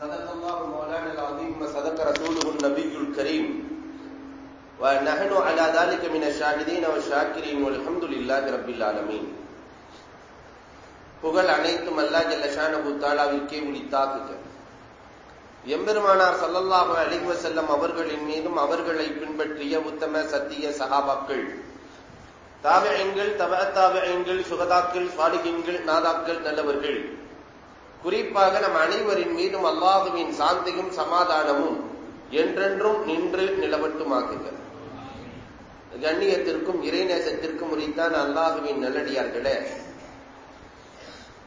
صدق الله مولانا العظيم وصدق رسوله النبي الكريم ونحن على ذلك من الشاهدين والشاكرين والحمد لله رب العالمين புகழ் அனைத்தும் அல்லா ஜல்லஷானபு தாலாவிற்கே உரித்தாக்குக எம்பெருமானார் சல்லல்லாஹு அலைஹி வஸல்லம் அவர்களின் மீதும் அவர்களை பின்பற்றிய உத்தம சத்திய சகாபாக்கள் தாபியங்கள் தப தாபியங்கள் சுகதாக்கள் சாலிகின்கள் நாதாக்கள் நல்லவர்கள் குறிப்பாக நம் அனைவரின் மீதும் அல்லாஹுவின் சாந்தியும் சமாதானமும் என்றென்றும் நின்று நிலவட்டுமாக்குக. கண்ணியத்திற்கும் இறைநேசத்திற்கும் உரித்தான் அல்லாஹுவின் நல்லடியார்களே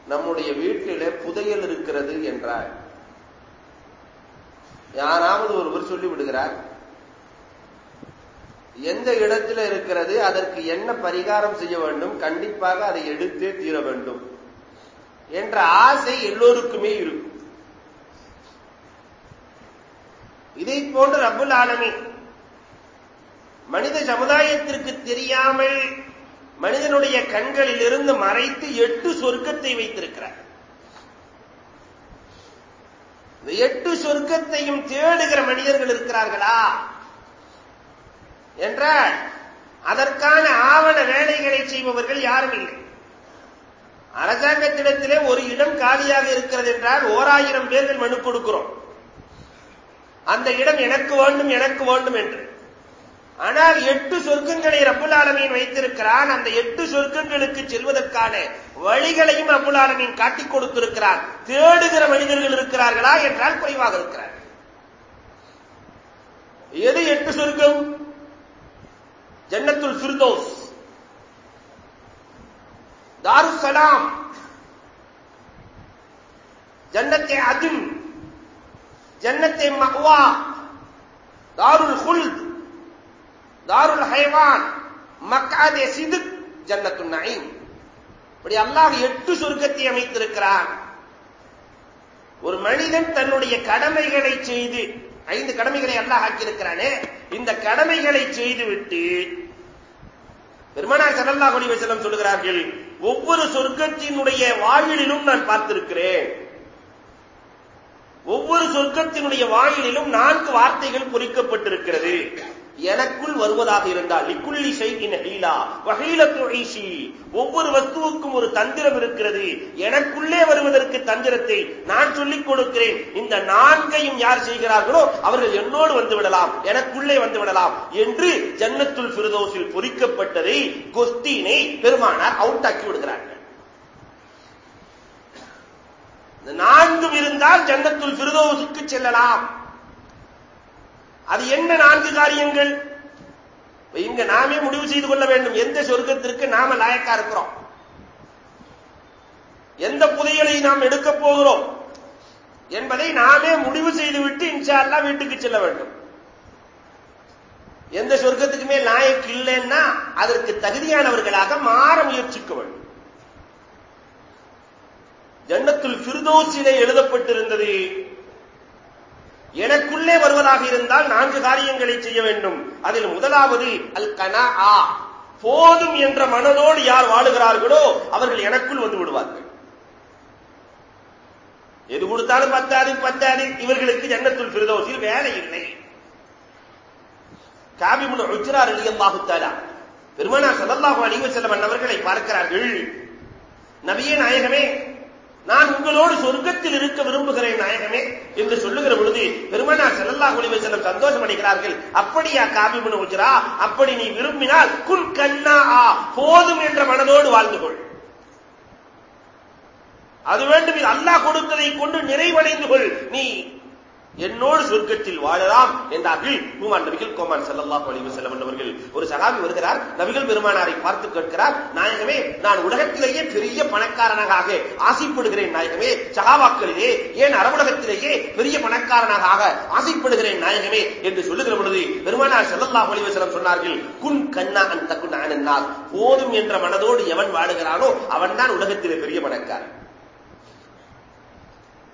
நம்முடைய வீட்டில புதையல் இருக்கிறது என்றார். யாராவது ஒருவர் சொல்லிவிடுகிறார் எந்த இடத்துல இருக்கிறது அதற்கு என்ன பரிகாரம் செய்ய வேண்டும்? கண்டிப்பாக அதை எடுத்தே தீர வேண்டும். என்ற ஆசை எல்லோருக்குமே இருக்கும். இதை போன்று ரப்புல் ஆலமி மனித சமுதாயத்திற்கு தெரியாமல் மனிதனுடைய கண்களில் இருந்து மறைத்து எட்டு சொர்க்கத்தை வைத்திருக்கிறார். இந்த எட்டு சொர்க்கத்தையும் தேடுகிற மனிதர்கள் இருக்கிறார்களா? என்றால் அதற்கான ஆவண வேலைகளை செய்பவர்கள் யாரும் இல்லை. அரசாங்கத்திடத்திலே ஒரு இடம் காலியாக இருக்கிறது என்றால் ஓராயிரம் பேர்கள் மனு கொடுக்கிறோம். அந்த இடம் எனக்கு வேண்டும் எனக்கு வேண்டும் என்று. ஆனால் எட்டு சொர்க்கங்களை ரப்புல் ஆலமீன் வைத்திருக்கிறான். அந்த எட்டு சொர்க்கங்களுக்கு செல்வதற்கான வழிகளையும் ரப்புல் ஆலமீன் காட்டிக் கொடுத்திருக்கிறார். தேடுகிற மனிதர்கள் இருக்கிறார்களா என்றால் குறைவாக இருக்கிறார். எது எட்டு சொர்க்கம்? ஜன்னத்துல் ஃபிர்தோஸ். தாருசலாம். ஜன்னத்தை அதில் ஜன்னத்தை மஹ்வா தாருல் ஹுல் தாருல் ஹைவான் மக்காதே சிதுக் ஜன்னத்து நயீம். இப்படி அல்லாஹ் எட்டு சொர்க்கத்தை அமைத்திருக்கிறான். ஒரு மனிதன் தன்னுடைய கடமைகளை செய்து ஐந்து கடமைகளை அல்லாஹ் ஆக்கியிருக்கிறானே இந்த கடமைகளை செய்துவிட்டு பெருமனார் சல்லல்லாஹு அலைஹி வசனம் சொல்கிறார்கள் ஒவ்வொரு சொர்க்கத்தினுடைய வாயிலிலும் நான் பார்த்திருக்கிறேன். ஒவ்வொரு சொர்க்கத்தினுடைய வாயிலிலும் நான்கு வார்த்தைகள் பொறிக்கப்பட்டிருக்கிறது. எனக்குள் வருவதாக இருந்தால் லிக்குள்ளி ஷைஇன் ஒவ்வொரு வஸ்துவுக்கும் ஒரு தந்திரம் இருக்கிறது. எனக்குள்ளே வருவதற்கு தந்திரத்தை நான் சொல்லிக் கொடுக்கிறேன். இந்த நான்கையும் யார் செய்கிறார்களோ அவர்கள் என்னோடு வந்து விடலாம் எனக்குள்ளே வந்து விடலாம் என்று ஜன்னத்துல் பிரதோசில் பொறிக்கப்பட்டதை கொஸ்தீனை பெருமானார் அவுட் ஆக்கி விடுகிறார்கள். நான்கும் இருந்தால் ஜன்னத்துல் பிரதோசுக்கு செல்லலாம். அது என்ன நான்கு காரியங்கள்? இங்க நாமே முடிவு செய்து கொள்ள வேண்டும். எந்த சொர்க்கத்திற்கு நாம லாயக்கா இருக்கிறோம்? எந்த புதையலை நாம் எடுக்கப் போகிறோம்? என்பதை நாமே முடிவு செய்துவிட்டு இன்ஷா அல்லா வீட்டுக்கு செல்ல வேண்டும். எந்த சொர்க்கத்துக்குமே லாயக்கு இல்லைன்னா அதற்கு தகுதியானவர்களாக மாற முயற்சிக்க வேண்டும். ஜன்னத்துல் ஃபிர்தோஸிலே எழுதப்பட்டிருந்தது எனக்குள்ளே வருவதாக இருந்தால் நான்கு காரியங்களை செய்ய வேண்டும். அதில் முதலாவது அல் கனா ஆ போதும் என்ற மனதோடு யார் வாழுகிறார்களோ அவர்கள் எனக்குள் வந்து விடுவார்கள். எது கொடுத்தாலும் பத்தாது பத்தாது. இவர்களுக்கு ஜன்னத்துள் பிரதோசில் வேலை இல்லை. காபிமுன் உஜ்ரார் அலியல்லாஹு தாலா பெருமானா ஸல்லல்லாஹு அலைஹி வஸல்லம் அவர்களை பார்க்கிறார்கள். நபியே நாயகமே நான் உங்களோடு சொர்க்கத்தில் இருக்க விரும்புகிறேன் நாயகமே என்று சொல்லுகிற பொழுது பெருமனார் செல்லல்லா அலைஹி வஸல்லம் சந்தோஷம் அடைகிறார்கள். அப்படியா காபிபுன் உஜ்ரா? அப்படி நீ விரும்பினால் குன் கண்ணா ஆ போதும் என்ற மனதோடு வாழ்ந்து கொள். அது வேண்டும். அல்லாஹ் கொடுத்ததை கொண்டு நிறைவடைந்து கொள். நீ என்னோடு சொர்க்கத்தில் வாழலாம் என்றார்கள். பூமான் நபிகள் கோமான் ஸல்லல்லாஹு அலைஹி வஸல்லம் அவர்கள் ஒரு சகாபி வருகிறார் நபிகள் பெருமானாரை பார்த்து கேட்கிறார் நாயகமே நான் உலகத்திலேயே பெரிய பணக்காரனாக ஆசைப்படுகிறேன் நாயகமே. சகாபாக்களிலே ஏன் அரபுலகத்திலேயே பெரிய பணக்காரனாக ஆக ஆசைப்படுகிறேன் நாயகமே? என்று சொல்லுகிற பொழுது பெருமானார் ஸல்லல்லாஹு அலைஹி செல்லம் சொன்னார்கள் குன் கண்ணா அந்த தகுன் அனன்னாஸ் போதும் என்ற மனதோடு எவன் வாழுகிறானோ அவன்தான் உலகத்திலே பெரிய பணக்காரன்.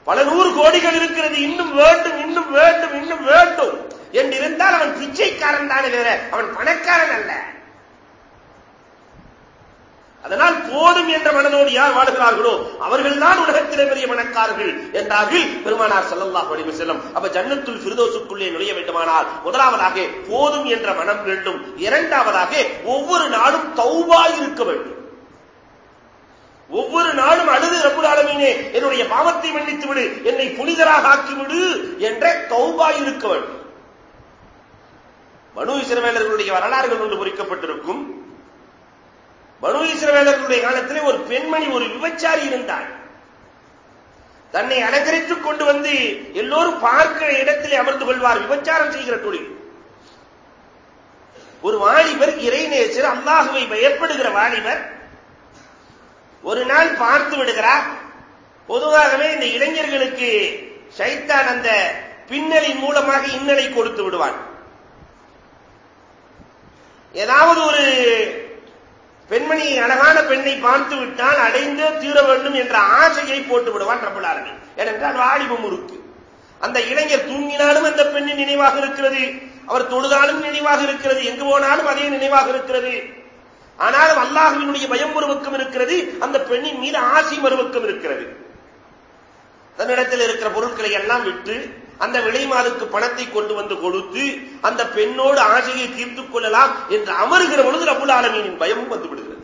பல நூறு கோடிகள் இருக்கிறது. இன்னும் வேண்டும் இன்னும் வேண்டும் இன்னும் வேண்டும் என்று இருந்தால் அவன் பிச்சைக்காரன் தானே வேற அவன் பணக்காரன் அல்ல. அதனால் போதும் என்ற மனதோடு யார் வாடுகிறார்களோ அவர்கள்தான் உலகத்திலே பெரிய மனக்காரர்கள் என்றார்கள் பெருமானார் ஸல்லல்லாஹு அலைஹி செல்லும் அப்ப ஜன்னத்துல் பிரிதோசுக்குள்ளே நுழைய வேண்டுமானால் முதலாவதாக போதும் என்ற மனம் வேண்டும். இரண்டாவதாக ஒவ்வொரு நாளும் தௌபா இருக்க வேண்டும். ஒவ்வொரு நாளும் அழுது ரப்புல் ஆலமீனே என்னுடைய பாவத்தை மன்னித்து விடு என்னை புனிதராக ஆக்கிவிடு என்ற தௌபா இருக்க வேண்டும். மனு இஸ்ரவேலர்களுடைய வரலாறுகள் ஒன்று பொறிக்கப்பட்டிருக்கும் மனு இஸ்ரவேலர்களுடைய காலத்திலே ஒரு பெண்மணி ஒரு விபச்சாரி இருந்தாள் தன்னை அலங்கரித்துக் கொண்டு வந்து எல்லோரும் பார்க்கிற இடத்திலே அமர்ந்து கொள்வார் விபச்சாரம் செய்கிற தொழில். ஒரு வாலிபர் இறைநேசர் அல்லாஹுவை பயப்படுகிற வாலிபர் ஒரு நாள் பார்த்து விடுகிறார். பொதுவாகவே இந்த இளைஞர்களுக்கு சைத்தான் அந்த பின்னலின் மூலமாக இன்னலை கொடுத்து விடுவான். ஏதாவது ஒரு பெண்மணி அழகான பெண்ணை பார்த்து விட்டால் அடைந்து தீர வேண்டும் என்ற ஆசையை போட்டு விடுவான் ரப்பலார்கள் ஏனென்றால் வாலிபம் இருக்கு அந்த இளைஞர் தூங்கினாலும் அந்த பெண்ணின் நினைவாக இருக்கிறது. அவர் தொழுதாலும் நினைவாக இருக்கிறது. எங்கு போனாலும் அதே நினைவாக இருக்கிறது. ஆனாலும் அல்லாஹுவினுடைய பயம் ஒரு இருக்கிறது அந்த பெண்ணின் மீது ஆசை மறுபக்கம் இருக்கிறது. தன்னிடத்தில் இருக்கிற பொருட்களை எல்லாம் விட்டு அந்த விலைமாலுக்கு பணத்தை கொண்டு வந்து கொடுத்து அந்த பெண்ணோடு ஆசையை தீர்த்துக் கொள்ளலாம் என்று அமருகிற பொழுது ரபுல் ஆலமீனின் பயமும் வந்து விடுகிறது.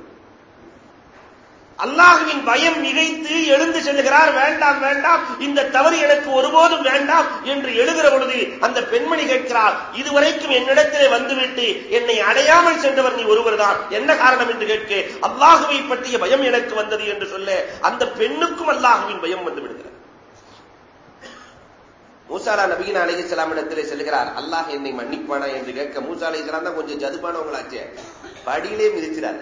அல்லாஹுவின் பயம் மிகைத்து எழுந்து செல்கிறார் வேண்டாம் வேண்டாம் இந்த தவறு எனக்கு ஒருபோதும் வேண்டாம் என்று எழுகிற பொழுது அந்த பெண்மணி கேட்கிறார் இதுவரைக்கும் என்னிடத்திலே வந்துவிட்டு என்னை அடையாமல் சென்றவர் நீ ஒருவர்தான். என்ன காரணம் என்று கேட்க அல்லாஹுவை பற்றிய பயம் எனக்கு வந்தது என்று சொல்ல அந்த பெண்ணுக்கும் அல்லாஹுவின் பயம் வந்து விடுகிறது. மூசாலா நபிகின் அலிஹிஸ்லாம் இடத்திலே செல்கிறார் அல்லாஹ் என்னை மன்னிப்பானா? என்று கேட்க மூசா அலிஹிஸ்லாம் தான் கொஞ்சம் ஜதுபானவங்களாச்சே படியிலே மிதிக்கிறார்.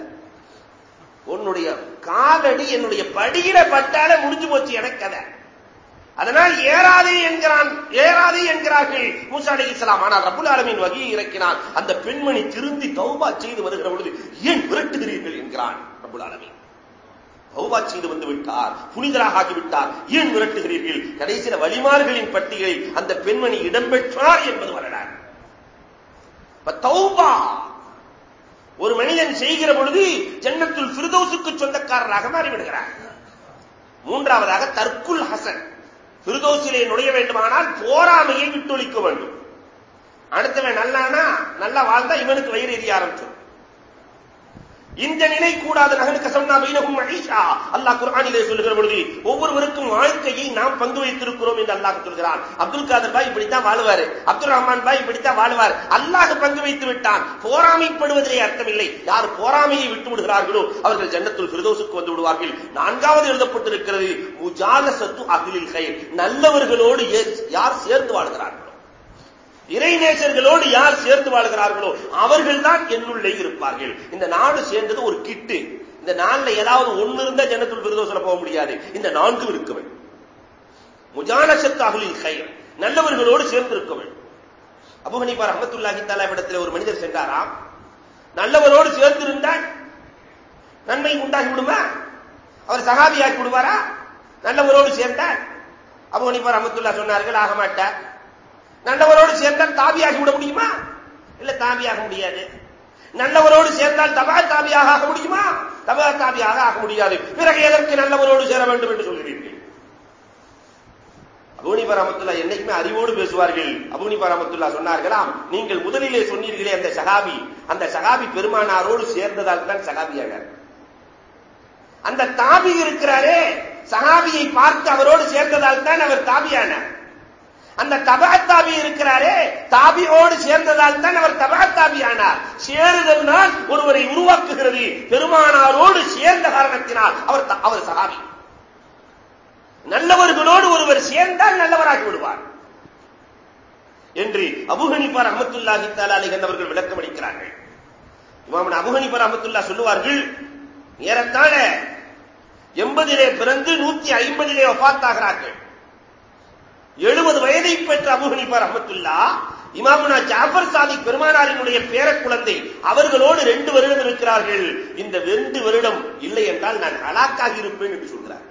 உன்னுடைய காலடி என்னுடைய படியில பட்டாலே முடிஞ்சு போச்சு எனக்கு கதை. அதனால் ஏறாதே என்கிறான் ஏறாதே என்கிறார்கள். மூசா அலி இஸ்லாம் ஆனால் ரபுல் ஆலமின் வகையை இறக்கினான் அந்த பெண்மணி திருந்தி தௌபா செய்து வருகிற பொழுது ஏன் விரட்டுகிறீர்கள்? என்கிறான் ரபுல் ஆலமின். தௌபா செய்து வந்து விட்டார். புனிதராக ஆகிவிட்டார் ஏன் விரட்டுகிறீர்கள்? கடைசியில வழிமார்களின் பட்டியலில் அந்த பெண்மணி இடம்பெற்றார் என்பது வரலாறு. தௌபா ஒரு மனிதன் செய்கிற பொழுது ஜன்னத்துல் ஃபிர்தௌஸுக்கு சொந்தக்காரராக மாறிவிடுகிறார். மூன்றாவதாக தற்குல் ஹசன். ஃபிர்தௌஸிலே நுழைய வேண்டுமானால் போராமையை விட்டொழிக்க வேண்டும். அடுத்தவன் நல்லானா நல்லா வாழ்ந்தா இவனுக்கு வயிறு எரிய ஆரம்பிச்சு இந்த நிலை கூடாது நகனுக்கு சொன்னா பைனகும் மகிஷா அல்லாஹ் குர்ஆனிலே சொல்லுகிற பொழுது ஒவ்வொருவருக்கும் வாழ்க்கையை நாம் பங்கு வைத்திருக்கிறோம் என்று அல்லாஹ் சொல்கிறான். அப்துல் காதர் பாய் இப்படித்தான் வாழுவாரு. அப்துல் ரஹ்மான் பாய் இப்படித்தான் வாழுவார். அல்லாஹ் பங்கு வைத்து விட்டான். போராமைப்படுவதிலே அர்த்தமில்லை. யார் போராமையை விட்டு விடுகிறார்களோ அவர்கள் ஜன்னத்துல் ஃபிர்தௌஸுக்கு வந்து விடுவார்கள். நான்காவது எழுதப்பட்டிருக்கிறது முஜாலசத்து அகிலில் கை நல்லவர்களோடு யார் சேர்ந்து வாழ்கிறார்கள்? இறைநேசர்களோடு யார் சேர்ந்து வாழ்கிறார்களோ அவர்கள் தான் என்னுள்ளே இருப்பார்கள். இந்த நாடு சேர்ந்தது ஒரு கிட்டு. இந்த நாள்ல ஏதாவது ஒண்ணு இருந்தா ஜனத்துள் விருதோசல போக முடியாது. இந்த நான்கும் இருக்கவள் வேண்டும் முஜானசத்தாகுலில் கயிர். நல்லவர்களோடு சேர்ந்து இருக்கவள் வேண்டும் அபுஹனிபா ரஹமத்துல்லாஹி தாலா இடத்துல ஒரு மனிதர் சென்றாராம். நல்லவரோடு சேர்ந்து இருந்தால் நன்மை உண்டாகி விடுமா? அவர் சகாபியாக்கி விடுவாரா? நல்லவரோடு சேர்ந்தார் அபுஹனிபா ரஹமத்துல்லா சொன்னார்கள் ஆக மாட்டார் நல்லவரோடு சேர்ந்தால் தாபியாகி விட முடியுமா? இல்ல தாபியாக முடியாது. நல்லவரோடு சேர்ந்தால் தபா தாபியாக ஆக முடியுமா? தபா தாபியாக ஆக முடியாது. பிறகு எதற்கு நல்லவரோடு சேர வேண்டும் என்று சொல்கிறீர்கள்? அபூனி ரமத்துல்லா என்னைக்குமே அறிவோடு பேசுவார்கள். அபூனி ரமத்துல்லா சொன்னார்களாம் நீங்கள் முதலிலே சொன்னீர்களே அந்த சகாபி. அந்த சகாபி பெருமானாரோடு சேர்ந்ததால் தான் சகாபியானார். அந்த தாபி இருக்கிறாரே சகாபியை பார்த்து அவரோடு சேர்ந்ததால் தான் அவர் தாபியானார். அந்த தபாத்தாபி இருக்கிறாரே தாபியோடு சேர்ந்ததால் தான் அவர் தபாத்தாபி தாபி ஆனார். சேருதல்னால் ஒருவரை உருவாக்குகிறது. பெருமானாரோடு சேர்ந்த காரணத்தினால் அவர் அவர் சகாபி நல்லவர்களோடு ஒருவர் சேர்ந்தால் நல்லவராகி விடுவார். என்று அபுஹனிபார் அஹமத்துல்லாஹி தாலாலி என்றவர்கள் விளக்கம் அளிக்கிறார்கள். இமாமன் அபுஹனிபார் அஹமத்துல்லா சொல்லுவார்கள் ஏறத்தாழ எண்பதிலே பிறந்து நூத்தி ஐம்பதிலே ஒப்பாத்தாகிறார்கள் எழுபது வயதை பெற்ற அபுஹனிபார் அஹமத்துல்லா இமாமுனா ஜாஃபர் சாதி பெருமானாரினுடைய பேர குழந்தை. அவர்களோடு ரெண்டு வருடம் இருக்கிறார்கள். இந்த ரெண்டு வருடம் இல்லை என்றால் நான் ஹலாக்காகி இருப்பேன் என்று சொல்கிறார்.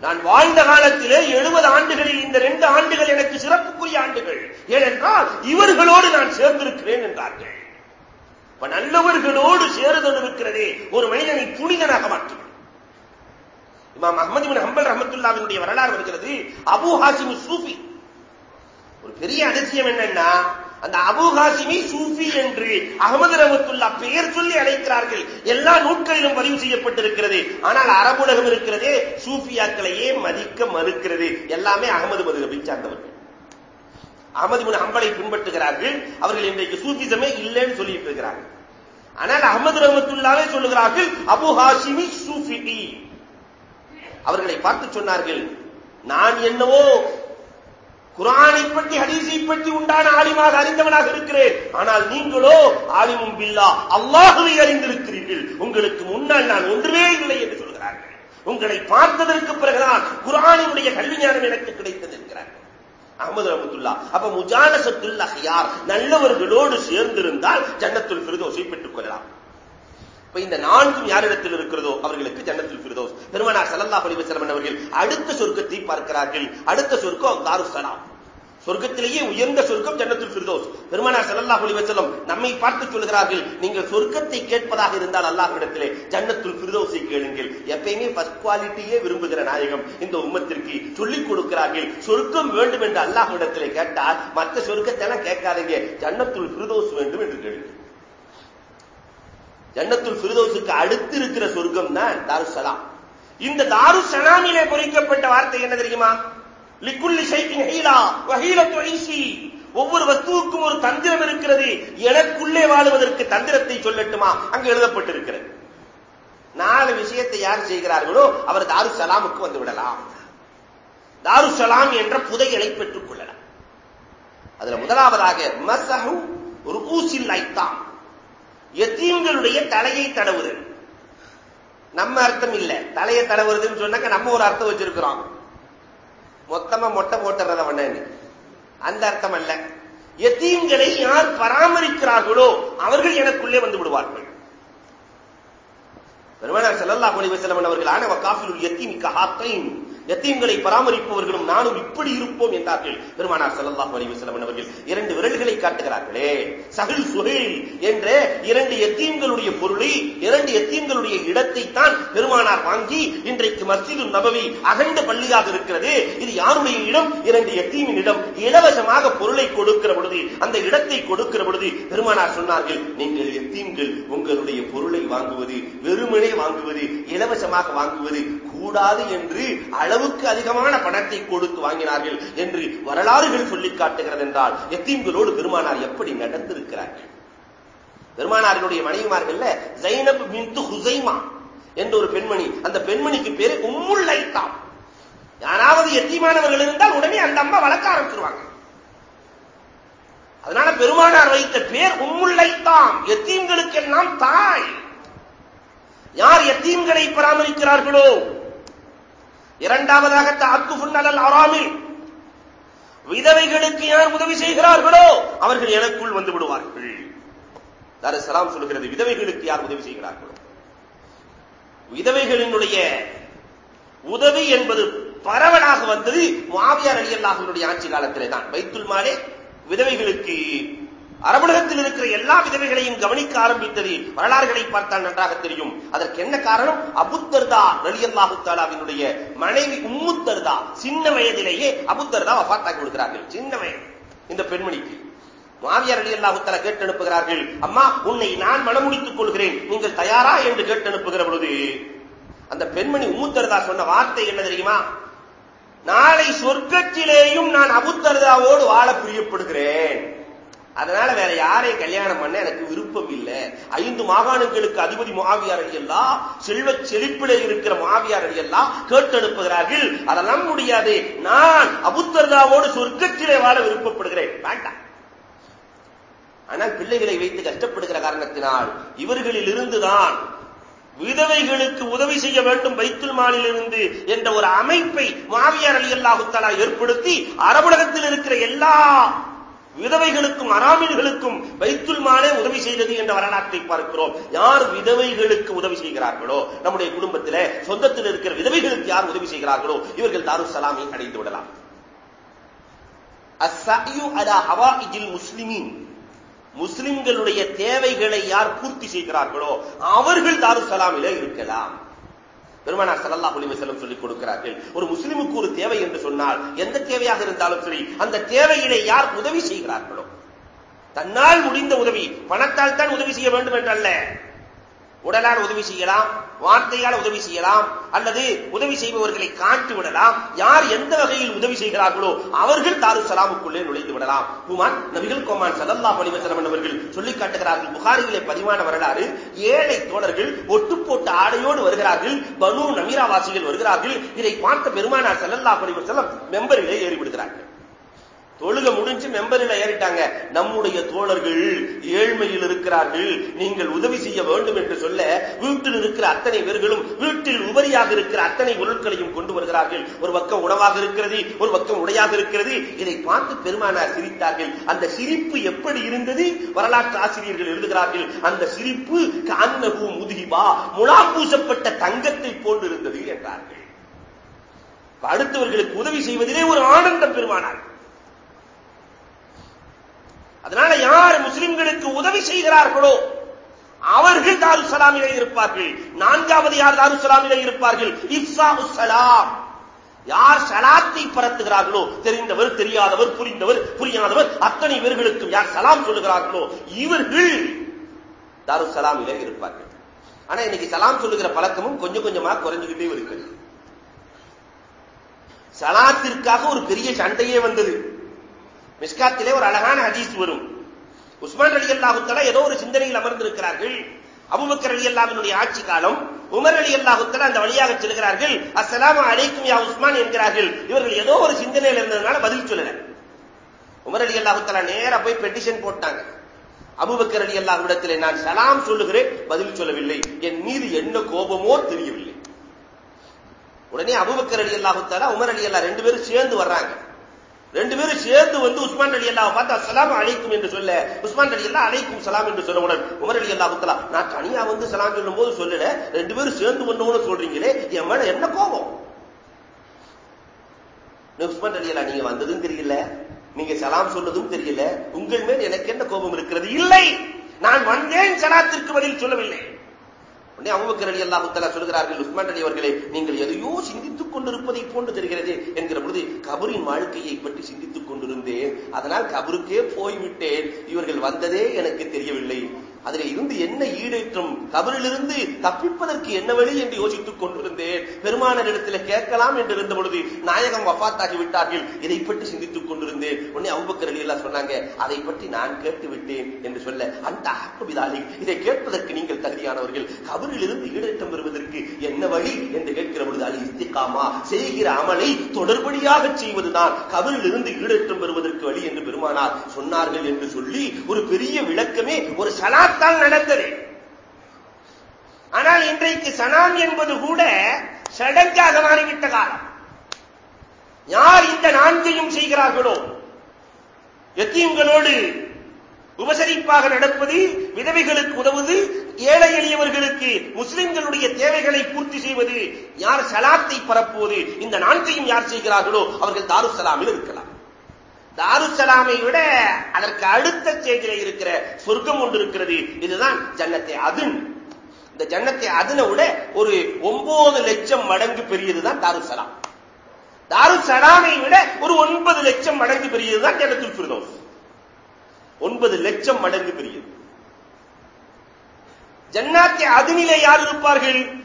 நான் வாழ்ந்த காலத்திலே எழுபது ஆண்டுகளில் இந்த ரெண்டு ஆண்டுகள் எனக்கு சிறப்புக்குரிய ஆண்டுகள். ஏனென்றால் இவர்களோடு நான் சேர்ந்திருக்கிறேன் என்றார்கள். நல்லவர்களோடு சேருதல் இருக்கிறதே ஒரு மனிதனை புனிதனாக மாற்றும் இமாம் அஹமது பின் ஹம்பல் ரஹமத்துல்லாவினுடைய வரலாறு வருகிறது. அபு ஹாசிமு சூஃபி. ஒரு பெரிய அதிசயம் என்னன்னா அந்த அபு ஹாசிமி சூஃபி என்று அகமது ரஹமத்துல்லா பெயர் சொல்லி அழைக்கிறார்கள். எல்லா நூட்களிலும் பதிவு செய்யப்பட்டிருக்கிறது. ஆனால் அரபுலகம் இருக்கிறதே சூஃபியாக்களையே மதிக்க மறுக்கிறது. எல்லாமே அகமது மதுகபை சார்ந்தவர்கள். அகமது பின் அம்பலை பின்பற்றுகிறார்கள். அவர்கள் இன்றைக்கு சூஃபிசமே இல்லைன்னு சொல்லிட்டு இருக்கிறார்கள். ஆனால் அகமது ரஹமத்துல்லாவே சொல்லுகிறார்கள் அபு ஹாசிமி சூஃபி. அவர்களை பார்த்து சொன்னார்கள் நான் என்னவோ குரானை பற்றி ஹதீஸை பற்றி உண்டான ஆலிமாக அறிந்தவனாக இருக்கிறேன். ஆனால் நீங்களோ ஆலிமும் பில்லா அல்லாஹுவை அறிந்திருக்கிறீர்கள். உங்களுக்கு முன்னால் நான் ஒன்றுமே இல்லை என்று சொல்கிறார்கள். உங்களை பார்த்ததற்கு பிறகுதான் குரானினுடைய கல்வி ஞானம் எனக்கு கிடைத்தது என்கிறார்கள் அகமது ரஹமத்துல்லா அப்ப முஜானசத்துல்லா யார் நல்லவர்களோடு சேர்ந்திருந்தால் ஜன்னத்துல் பிரதோஷை பெற்றுக் கொள்ளலாம். இப்ப இந்த நான்கும் யாரிடத்தில் இருக்கிறதோ? அவர்களுக்கு ஜன்னத்தில் பிரதோஸ் பெருமனார் சல்லல்லா அலிவசலம் அவர்கள் அடுத்த சொர்க்கத்தை பார்க்கிறார்கள். அடுத்த சொர்க்கம் தாருசலாம் சொர்க்கத்திலேயே உயர்ந்த சொர்க்கம் ஜன்னத்தில் ஃபிர்தோஸ். பெருமனார் ஸல்லல்லாஹு அலைஹி நம்மை பார்த்து சொல்கிறார்கள் நீங்கள் சொர்க்கத்தை கேட்பதாக இருந்தால் அல்லாஹ்விடத்திலே ஜன்னத்துல் ஃபிர்தோஸை கேளுங்கள். எப்பயுமே ஃபர்ஸ்ட் குவாலிட்டியே விரும்புகிற நாயகம் இந்த உம்மத்திற்கு சொல்லிக் கொடுக்கிறார்கள். சொர்க்கம் வேண்டும் என்று அல்லாஹ்விடத்திலே கேட்டால் மற்ற சொர்க்கத்தெல்லாம் கேட்காதீங்க. ஜன்னத்துல் ஃபிர்தோஸ் வேண்டும் என்று கேளுங்கள். ஜன்னத்துல் ஃபிர்தோஸுக்கு அடுத்து இருக்கிற சொர்க்கம் தான் தாருசலாம். இந்த தாருசலாமிலே பொறிக்கப்பட்ட வார்த்தை என்ன தெரியுமா? லிக்குல்லி ஷைக்கின் ஹீலா வஹீலத்து துணைசி ஒவ்வொரு வஸ்துவுக்கும் ஒரு தந்திரம் இருக்கிறது. எனக்குள்ளே வாழுவதற்கு தந்திரத்தை சொல்லட்டுமா? அங்கு எழுதப்பட்டிருக்கிறது. நாலு விஷயத்தை யார் செய்கிறார்களோ அவர் தாரு சலாமுக்கு வந்து விடலாம். தாரு சலாம் என்ற புதையலை பெற்றுக் கொள்ளலாம். அதுல முதலாவதாக மசஹு ருகூசில் ஐத்தாம் எத்தீம்களுடைய தலையை தடவுதல் நம்ம அர்த்தம் இல்ல. தலையை தடவுறதுன்னு சொன்னாக்க நம்ம ஒரு அர்த்தம் வச்சிருக்கிறோம். மொத்தமா மொட்டை போட்டுறத பண்ண அந்த அர்த்தம் அல்ல. எத்தீம்களை யார் பராமரிக்கிறார்களோ அவர்கள் எனக்குள்ளே வந்து விடுவார்கள். பெருமானார் செல்லல்லா அலைஹி வஸல்லம் அவர்கள் ஆன வகாஃபிலுல் யத்தீம் கஹாத்தைன். எத்தீம்களை பராமரிப்பவர்களும் நானும் இப்படி இருப்போம் என்றார்கள். பெருமானார் செல்லல்லாஹ் அலைஹி வஸல்லம் அவர்கள் இரண்டு விரல்களை காட்டுகிறார்களே. சகல் சுஹைல் என்ற இரண்டு எத்தீம்களுடைய பொருளை இரண்டு எத்தீம்களுடைய இடத்தை தான் பெருமானார் வாங்கி இன்றைக்கு மஸ்ஜிது நபவி அகண்ட பள்ளியாக இருக்கிறது. இது யாருடைய இடம்? இரண்டு எத்தீமின் இடம். இலவசமாக பொருளை கொடுக்கிற பொழுது அந்த இடத்தை கொடுக்கிற பொழுது பெருமானார் சொன்னார்கள் நீங்கள் எத்தீம்கள் உங்களுடைய பொருளை வாங்குவது வெறுமனே வாங்குவது இலவசமாக வாங்குவது கூடாது என்று அளவுக்கு அதிகமான பணத்தை கொடுத்து வாங்கினார்கள் என்று வரலாறுகள் சொல்லிக் காட்டுகிறது என்றால் எத்தீம்களோடு பெருமானார் எப்படி நடந்திருக்கிறார்கள் பெருமானார்களுடைய மனைவிமார்கள் ஜைனப் மின்து ஹுசைமா என்ற ஒரு பெண்மணி. அந்த பெண்மணிக்கு பேரு உம்முல் லைத்தாம். யாராவது எத்தீமானவர்கள் இருந்தால் உடனே அந்த அம்மா வளர்க்க ஆரம்பிச்சிருவாங்க. அதனால பெருமானார் வைத்த பேர் உம்முல்லைத்தாம் எத்தீம்களுக்கெல்லாம் தாய். யார் எத்தீம்களை பராமரிக்கிறார்களோ? இரண்டாவதாக தாக்குஃபுன் அராமில். விதவைகளுக்கு யார் உதவி செய்கிறார்களோ அவர்கள் எனக்குள் வந்து விடுவார்கள். தாரசலாம் சொல்கிறது விதவைகளுக்கு யார் உதவி செய்கிறார்களோ. விதவைகளினுடைய உதவி என்பது பரவலாக வந்தது மாவியார் அலி அல்லாஹனுடைய ஆட்சி காலத்திலே தான். பைத்துல் மாலே விதவைகளுக்கு அரபுலகத்தில் இருக்கிற எல்லா விதவைகளையும் கவனிக்க ஆரம்பித்தது. வரலாறுகளை பார்த்தால் நன்றாக தெரியும். அதற்கு என்ன காரணம்? அபுத்தர்தா ரலியல்லாஹு தாலாவினுடைய மனைவி உம்முத்தர்தா சின்ன வயதிலேயே அபுத்தர்தா வஃபாத்தாக்கி கொடுக்கிறார்கள். சின்ன வயது. இந்த பெண்மணிக்கு. மாவியார் அலி அல்லாஹுத்தல கேட்டு அனுப்புகிறார்கள் அம்மா உன்னை நான் மனமுடித்துக் கொள்கிறேன். நீங்கள் தயாரா? என்று கேட்டு அனுப்புகிற பொழுது அந்த பெண்மணி உம்முத்தர்தா சொன்ன வார்த்தை என்ன தெரியுமா? நாளை சொர்க்கத்திலேயும் நான் அபுத்தர்தாவோடு வாழ பிரியப்படுகிறேன். அதனால வேற யாரை கல்யாணம் பண்ண எனக்கு விருப்பம் இல்லை. ஐந்து மாகாணங்களுக்கு அதிபதி மாவியார் எல்லாம் செல்வ செழிப்பில இருக்கிற மாவியார் எல்லாம் கேட்டெடுப்புகிறார்கள் அதெல்லாம் முடியாது. நான் அபுத்தர்தாவோடு சொர்க்கத்திலே வாழ விருப்பப்படுகிறேன். வேண்டாம். ஆனால் பிள்ளைகளை வைத்து கஷ்டப்படுகிற காரணத்தினால் இவர்களில் இருந்துதான் விதவைகளுக்கு உதவி செய்ய வேண்டும் பைத்துல் மாலிலிருந்து என்ற ஒரு அமைப்பை மாவியார் அலி அல்லாஹுத்தாலா ஏற்படுத்தி அரபுலகத்தில் இருக்கிற எல்லா விதவைகளுக்கும் அராமின்களுக்கும் வைத்துல் மாலே உதவி செய்தது என்ற வரலாற்றை பார்க்கிறோம். யார் விதவைகளுக்கு உதவி செய்கிறார்களோ நம்முடைய குடும்பத்தில் சொந்தத்தில் இருக்கிற விதவைகளுக்கு யார் உதவி செய்கிறார்களோ இவர்கள் தாரு சலாமை அடைந்து விடலாம். அஸ்ஸாயு அலா ஹவாஇஜில் முஸ்லிம்களுடைய தேவைகளை யார் பூர்த்தி செய்கிறார்களோ அவர்கள் தாருசலாமிலே இருக்கலாம். பெருமானார் சல்லல்லாஹு அலைஹி வஸல்லம் சொல்லிக் கொடுக்கிறார்கள். ஒரு முஸ்லிமுக்கு ஒரு தேவை என்று சொன்னால் எந்த தேவையாக இருந்தாலும் சரி அந்த தேவையினை யார் உதவி செய்கிறார்களோ? தன்னால் முடிந்த உதவி பணத்தால் தான் உதவி செய்ய வேண்டும் என்றல்ல. உடலால் உதவி செய்யலாம் வார்த்தையால் உதவி செய்யலாம் அல்லது உதவி செய்பவர்களை காட்டி விடலாம் யார் எந்த வகையில் உதவி செய்கிறார்களோ அவர்கள் தாரு சலாமுக்குள்ளே நுழைந்து விடலாம். குமான் நபிகள் கோமான் சதல்லா பலிவசலம் அவர்கள் சொல்லிக் காட்டுகிறார்கள் புகாரிகளே பதிவான வரலாறு ஏழை தோழர்கள் ஒட்டு போட்ட ஆடையோடு வருகிறார்கள் பனு நமீராவாசிகள் வருகிறார்கள் இதை பார்த்த பெருமானார் சல்லல்லா பணிவசலம் மெம்பரிலே ஏறிவிடுகிறார்கள். தொழுக முடிஞ்சு மெம்பரில் ஏறிட்டாங்க. நம்முடைய தோழர்கள் ஏழ்மையில் இருக்கிறார்கள். நீங்கள் உதவி செய்ய வேண்டும் என்று சொல்ல வீட்டில் இருக்கிற அத்தனை பேர்களும் வீட்டில் உபரியாக இருக்கிற அத்தனை பொருட்களையும் கொண்டு வருகிறார்கள். ஒரு பக்கம் உணவாக இருக்கிறது ஒரு பக்கம் உடையாக இருக்கிறது. இதை பார்த்து பெருமானார் சிரித்தார்கள். அந்த சிரிப்பு எப்படி இருந்தது? வரலாற்று ஆசிரியர்கள் எழுதுகிறார்கள். அந்த சிரிப்பு கான்னகு முதுகிவா முலா பூசப்பட்ட தங்கத்தை போன்று இருந்தது என்றார்கள். அடுத்தவர்களுக்கு உதவி செய்வதிலே ஒரு ஆனந்தம் பெருமானார். அதனால யார் முஸ்லிம்களுக்கு உதவி செய்கிறார்களோ அவர்கள் தாருசலாமிலே இருப்பார்கள். நான்காவது யார் தாருசலாமிலே இருப்பார்கள்? இஃபா சலாம். யார் சலாத்தை பரத்துகிறார்களோ தெரிந்தவர் தெரியாதவர் புரிந்தவர் புரியாதவர் அத்தனை பேர்களுக்கும் யார் சலாம் சொல்லுகிறார்களோ இவர்கள் தாரு சலாமிலே இருப்பார்கள். ஆனா இன்னைக்கு சலாம் சொல்லுகிற பழக்கமும் கொஞ்சம் கொஞ்சமா குறைஞ்சுக்கிட்டே இருக்கிறது சலாத்திற்காக ஒரு பெரிய சண்டையே வந்தது. மிஸ்காத்திலே ஒரு அழகான ஹதீஸ் வரும். உஸ்மான் அலி அல்லாஹுத்தலா ஏதோ ஒரு சிந்தனையில் அமர்ந்திருக்கிறார்கள். அபுபக்கர் அலி அல்லாவினுடைய ஆட்சி காலம் உமர் அலி அல்லாஹுத்தலா அந்த வழியாக செல்கிறார்கள். அஸ்லாம் அலைக்கும் யா உஸ்மான் என்கிறார்கள். இவர்கள் ஏதோ ஒரு சிந்தனையில் இருந்ததுனால பதில் சொல்லல. உமர் அலி அல்லாஹுத்தலா நேரா போய் பெட்டிஷன் போட்டாங்க. அபுபக்கர் அலி அல்லாஹ்விடத்திலே நான் சலாம் சொல்லுகிறேன் பதில் சொல்லவில்லை. என் மீது என்ன கோபமோ தெரியவில்லை. உடனே அபுபக்கர் அலி அல்லாஹுத்தாலா உமர் அலி அல்லா ரெண்டு பேரும் சேர்ந்து வர்றாங்க. ரெண்டு பேரும் சேர்ந்து வந்து உஸ்மான் அலி அல்லாஹ் பார்த்து அஸ்லாம் அழைக்கும் என்று சொல்ல உஸ்மான் அலி அல்லா அழைக்கும் சலாம் என்று சொல்லவுடன் உமர் அலி அல்லா புத்தலா நான் தனியா வந்து சலாம் சொல்லும் போது சொல்லல ரெண்டு பேரும் சேர்ந்து வந்தவனு சொல்றீங்களே என் மேல என்ன கோபம்? உஸ்மான் அலி அல்லா நீங்க வந்ததும் தெரியல நீங்க சலாம் சொன்னதும் தெரியல உங்கள் மேல் எனக்கு என்ன கோபம் இருக்கிறது? இல்லை நான் வந்தேன் சலாத்திற்கு பதில் சொல்லவில்லை. உடனே அவுபக்கர் அலி அல்லாஹு தலா சொல்கிறார்கள் உஸ்மான் அலி அவர்களே நீங்கள் எதையோ சிந்தித்துக் கொண்டிருப்பதை போன்று தெரிகிறது என்கிற பொழுது கபரின் வாழ்க்கையை பற்றி சிந்தித்துக் கொண்டிருந்தேன். அதனால் கபருக்கே போய்விட்டேன். இவர்கள் வந்ததே எனக்கு தெரியவில்லை. அதில் இருந்து என்ன ஈடேற்றம்? கபரிலிருந்து தப்பிப்பதற்கு என்ன வழி என்று யோசித்துக் கொண்டிருந்தேன். பெருமானரிடத்தில் கேட்கலாம் என்று இருந்த பொழுது நாயகம் வஃத்தாகி விட்டார்கள். இதை பற்றி சிந்தித்துக் கொண்டிருந்தேன். உடனே அவுபக்கர் அலி எல்லாம் சொன்னாங்க அதை பற்றி நான் கேட்டு விட்டேன் என்று சொல்ல அந்த அக்குபிதாலி இதை கேட்பதற்கு நீங்கள் தகுதியானவர்கள். கபரிலிருந்து ஈடேற்றம் பெறுவதற்கு என்ன வழி? என்று கேட்கிற பொழுது அது இஸ்திகாமா செய்கிற அமலை தொடர்படியாக செய்வதுதான். கபரிலிருந்து ஈடேற்றம் பெறுவதற்கு வழி என்று பெருமானார் சொன்னார்கள் என்று சொல்லி ஒரு பெரிய விளக்கமே ஒரு சலா சலாத்தான் நடந்தது. ஆனால் இன்றைக்கு சனான் என்பது கூட சடங்காக மாறிவிட்ட காலம். யார் இந்த நான்கையும் செய்கிறார்களோ? எத்தியங்களோடு உபசரிப்பாக நடப்பது விதவைகளுக்கு உதவுவது ஏழை எளியவர்களுக்கு முஸ்லிம்களுடைய தேவைகளை பூர்த்தி செய்வது யார் சலாத்தை பரப்புவது இந்த நான்கையும் யார் செய்கிறார்களோ அவர்கள் தாருசலாமில் இருக்கலாம் தாருசலாமை விட அதற்கு அடுத்த ஸ்டேஜில் இருக்கிற சொர்க்கம் ஒன்று இருக்கிறது. இதுதான் ஜன்னத்தை அதுன். இந்த ஜன்னத்தை அதுனை விட ஒரு ஒன்பது லட்சம் மடங்கு பெரியதுதான் தாருசலாம். தாருசலாமை விட ஒரு ஒன்பது லட்சம் மடங்கு பெரியதுதான் ஜன்னத்தில் ஃபிர்தௌஸ். ஒன்பது லட்சம் மடங்கு பெரியது. ஜன்னாத்தை அதுநிலை யார் இருப்பார்கள்?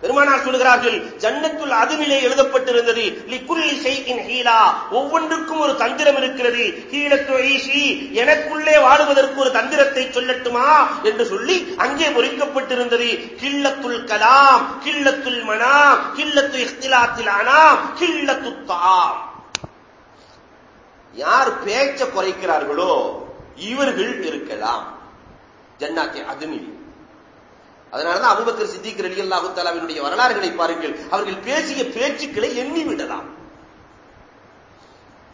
பெருமானார் சொல்கிறார்கள் ஜன்னத்துள் அதுநிலை எழுதப்பட்டிருந்தது லிக்குல்லி ஷைஇன் ஹீலா. ஒவ்வொன்றுக்கும் ஒரு தந்திரம் இருக்கிறது. ஹீலத்து ஈஷி எனக்குள்ளே வாழுவதற்கு ஒரு தந்திரத்தை சொல்லட்டுமா? என்று சொல்லி அங்கே பொறிக்கப்பட்டிருந்தது. கில்லத்துல் கலாம் கில்லத்துல் மனாம் கில்லத்து இஹ்திலாத்தில் அனாம் கில்லத்து தாம். யார் பேச்ச குறைக்கிறார்களோ இவர்கள் இருக்கலாம். ஜன்னாத்தை அதுநிலை அதனாலதான் அபுபக்கர் சித்திக் அலி அல்லாஹு தாலாவினுடைய வரலாறுகளை பாருங்கள். அவர்கள் பேசிய பேச்சுக்களை எண்ணி விடலாம்.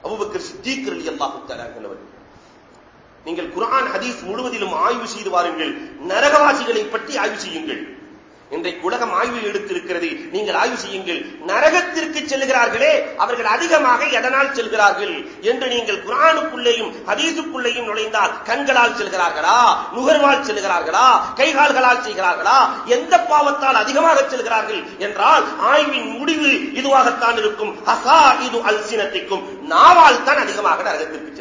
அபுபக்கர் சித்திக் அலி அல்லாஹு தாலாவினவர் நீங்கள் குரான் ஹதீஸ் முழுவதிலும் ஆய்வு செய்து வாருங்கள். நரகவாசிகளை பற்றி ஆய்வு செய்யுங்கள். இன்றைக்கு உலகம் ஆய்வில் எடுத்திருக்கிறது. நீங்கள் ஆய்வு செய்யுங்கள். நரகத்திற்கு செல்கிறார்களே அவர்கள் அதிகமாக எதனால் செல்கிறார்கள்? என்று நீங்கள் குரானுக்குள்ளேயும் ஹதீசுக்குள்ளேயும் நுழைந்தால் கண்களால் செல்கிறார்களா? நுகர்வால் செல்கிறார்களா? கைகால்களால் செய்கிறார்களா? எந்த பாவத்தால் அதிகமாக செல்கிறார்கள் என்றால் ஆய்வின் முடிவு இதுவாகத்தான் இருக்கும். அசா இது அல்சினத்திற்கும். நாவால் தான் அதிகமாக நரகத்திற்கு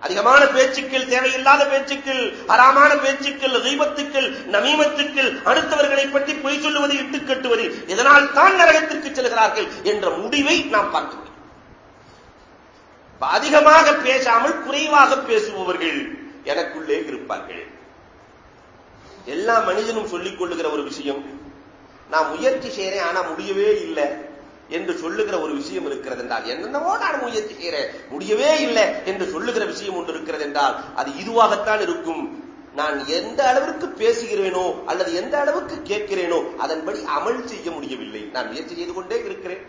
அதிகமான பேச்சுக்கள் தேவையில்லாத பேச்சுக்கள் அறாமான பேச்சுக்கள் தெய்வத்துக்கள் நமீமத்துக்கள் அடுத்தவர்களை பற்றி பொய் சொல்லுவது இட்டு கட்டுவது இதனால் தான் நரகத்திற்கு செல்கிறார்கள் என்ற முடிவை நாம் பார்க்கிறோம் அதிகமாக பேசாமல் குறைவாக பேசுபவர்கள் எனக்குள்ளே இருப்பார்கள். எல்லா மனிதனும் சொல்லிக் கொள்ளுகிற ஒரு விஷயம் நான் முயற்சி செய்யறேன் ஆனா முடியவே இல்லை. என்று சொல்லுகிற ஒரு விஷயம் இருக்கிறது என்றால் என்னென்னவோ நான் முயற்சி செய்கிறேன் முடியவே இல்லை என்று சொல்லுகிற விஷயம் ஒன்று இருக்கிறது என்றால் அது இதுவாகத்தான் இருக்கும். நான் எந்த அளவிற்கு பேசுகிறேனோ அல்லது எந்த அளவுக்கு கேட்கிறேனோ அதன்படி அமல் செய்ய முடியவில்லை. நான் முயற்சி செய்து கொண்டே இருக்கிறேன்.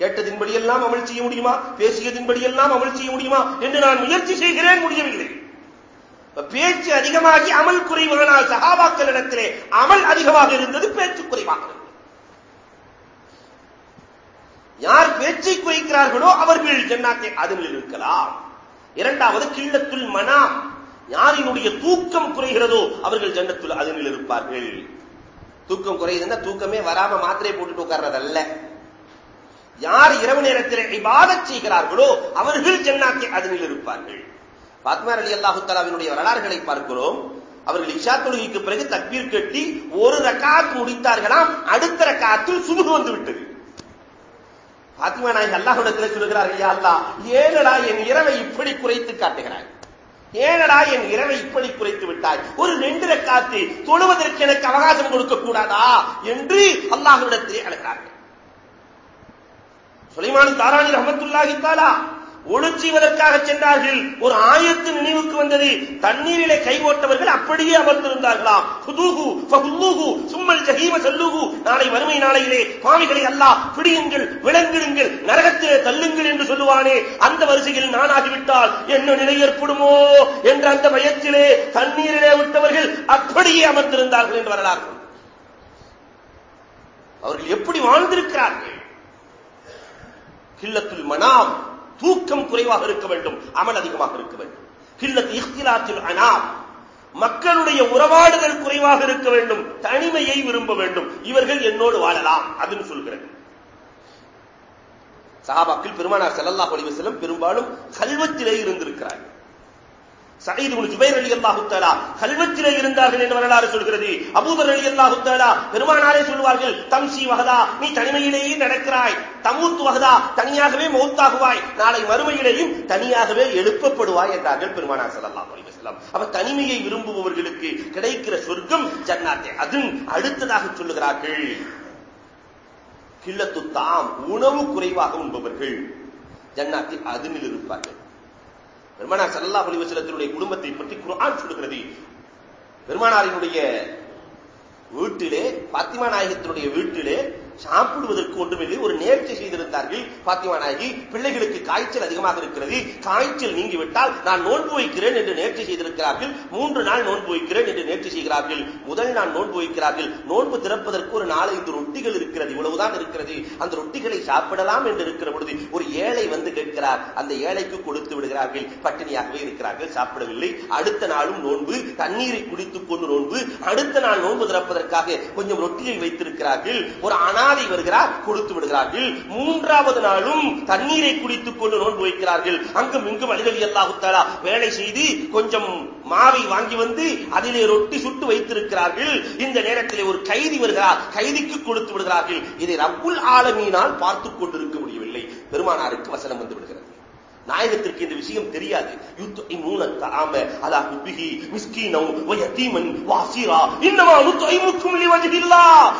கேட்டதின்படியெல்லாம் அமல் செய்ய முடியுமா? பேசியதின்படியெல்லாம் அமல் செய்ய முடியுமா? என்று நான் முயற்சி செய்கிறேன் முடியவில்லை. பேச்சு அதிகமாகி அமல் குறைவானால் சகாபாக்களிடத்திலே அமல் அதிகமாக இருந்தது பேச்சு குறைவாக இருந்தது. யார் பேச்சை குறைக்கிறார்களோ அவர்கள் ஜன்னாத்தை அதில் இருக்கலாம் இரண்டாவது கிள்ளத்துள் மனாம் யாரினுடைய தூக்கம் குறைகிறதோ அவர்கள் ஜன்னத்துள் அதனில் இருப்பார்கள் தூக்கம் குறையுதுன்னா தூக்கமே வராம மாத்திரை போட்டுட்டு உட்கார்றதல்ல. யார் இரவு நேரத்தில் இபாதத் செய்கிறார்களோ அவர்கள் ஜன்னாத்தை அதனில் இருப்பார்கள் பாத்மார் அலி அல்லாஹு தலாவினுடைய வரலாறுகளை பார்க்கிறோம். அவர்கள் இஷா தொழுகைக்கு பிறகு தக்பீர் கட்டி ஒரு ரக்காத் முடித்தார்களாம். அடுத்த ரக்காத்தில் சுமுகு வந்து விட்டது பாத்திமா நாயகி அல்லாஹிடத்தில் சொல்லுகிறார்கள் அல்லா ஏனடா என் இரவை இப்படி குறைத்து காட்டுகிறாய்? ஏனடா என் இரவை இப்படி குறைத்து விட்டாய்? ஒரு ரெண்டு காத்து தொழுவதற்கு எனக்கு அவகாசம் கொடுக்க கூடாதா? என்று அல்லாஹுடத்திலே அழுகிறார்கள். சுலைமான் தாராணி ரஹமத்துல்லாஹி தாலா ஒழு சென்றார்கள். ஒரு ஆயத்து நினைவுக்கு வந்தது. தண்ணீரிலே கை ஓட்டவர்கள் அப்படியே அமர்ந்திருந்தார்களாம். சும்மல் ஜஹீம சொல்லுகு நாளை வறுமை நாளையிலே பாவிகளை அல்லா பிடியுங்கள் விளங்கிடுங்கள் நரகத்திலே தள்ளுங்கள் என்று சொல்லுவானே. அந்த வரிசையில் நானாகிவிட்டால் என்ன நிலை ஏற்படுமோ என்ற அந்த பயத்திலே தண்ணீரிலே விட்டவர்கள் அப்படியே அமர்ந்திருந்தார்கள் என்று வரலாறு. அவர்கள் எப்படி வாழ்ந்திருக்கிறார்கள்? கில்லத்துல் மனாம் தூக்கம் குறைவாக இருக்க வேண்டும் அமல் அதிகமாக இருக்க வேண்டும். கில்லத் இஹ்திலாத்தில் அனாம். மக்களுடைய உறவாடுதல் குறைவாக இருக்க வேண்டும் தனிமையை விரும்ப வேண்டும். இவர்கள் என்னோடு வாழலாம் அதுன்னு சொல்கிறது சஹாபாக்கள் பெருமானார் செல்லல்லா செல்லும் பெரும்பாலும் கல்வத்திலே இருந்திருக்கிறார்கள். சயீது குனு ஜுபைர் அலி அல்லாஹு தாலா கல்வத்திலே இருந்தார்கள் என்று வரலாறு சொல்கிறது. அபூபர் அலி அல்லாஹு தாலா பெருமானாரே சொல்வார்கள் தம்சி வகதா நீ தனிமையிலேயே நடக்கிறாய். தமூத்து வகதா தனியாகவே மௌத்தாகுவாய். நாளை மறுமையிலேயும் தனியாகவே எழுப்பப்படுவாய் என்றார்கள் பெருமானார் ஸல்லல்லாஹு அலைஹி வஸல்லம். அப்ப தனிமையை விரும்புபவர்களுக்கு கிடைக்கிற சொர்க்கம் ஜன்னாத்தே. அது அடுத்ததாக சொல்லுகிறார்கள். கில்லத்து தாம் உணவு குறைவாக உண்பவர்கள். ஜன்னாத்தில் அதனில் இருப்பார்கள். பெருமானார் சல்லா அலிவசலத்தினுடைய குடும்பத்தை பற்றி குரான் சொல்லுகிறது. பெருமானாரினுடைய வீட்டிலே பாத்திமா நாயகத்தினுடைய வீட்டிலே சாப்பிடுவதற்கு ஒன்றுமில்லை. ஒரு நேர்ச்சி செய்திருந்தார்கள் பாத்திமா நாயகி. பிள்ளைகளுக்கு காய்ச்சல் அதிகமாக இருக்கிறது. காய்ச்சல் நீங்கிவிட்டால் நான் நோன்பு வைக்கிறேன் என்று நேர்ச்சி செய்திருக்கிறார்கள். மூன்று நாள் நோன்பு வைக்கிறேன் என்று நேர்ச்சி செய்கிறார்கள். முதல் நாள் நோன்பு வைக்கிறார்கள். நோன்பு திறப்பதற்கு ஒரு நாலஞ்சு ரொட்டிகள் இருக்கிறது. இவ்வளவுதான் இருக்கிறது. அந்த ரொட்டிகளை சாப்பிடலாம் என்று இருக்கிற பொழுது ஒரு ஏழை வந்து கேட்கிறார். அந்த ஏழைக்கு கொடுத்து விடுகிறார்கள். பட்டினியாகவே இருக்கிறார்கள். சாப்பிடவில்லை. அடுத்த நாளும் நோன்பு. தண்ணீரை குடித்துக் கொண்டு நோன்பு. அடுத்த நாள் நோன்பு திறப்பதற்காக கொஞ்சம் ரொட்டியை வைத்திருக்கிறார்கள். ஒரு அனா அனாதை வருகிறார் கொடுத்து விடுகிறார்கள். மூன்றாவது நாளும் தண்ணீரை குடித்துக் கொண்டு நோன்பு வைக்கிறார்கள். அங்கும் இங்கும் அலிதலி அல்லாஹுத்தாலா வேலை செய்து கொஞ்சம் மாவை வாங்கி வந்து அதிலே ரொட்டி சுட்டு வைத்திருக்கிறார்கள். இந்த நேரத்திலே ஒரு கைதி வருகிறார் கைதிக்கு கொடுத்து விடுகிறார்கள். இதை ரப்புல் ஆலமீனால் பார்த்துக் கொண்டிருக்க முடியவில்லை. பெருமானாருக்கு வசனம் வந்து விடுகிறார் நாயகத்திற்கு இந்த விஷயம் தெரியாது.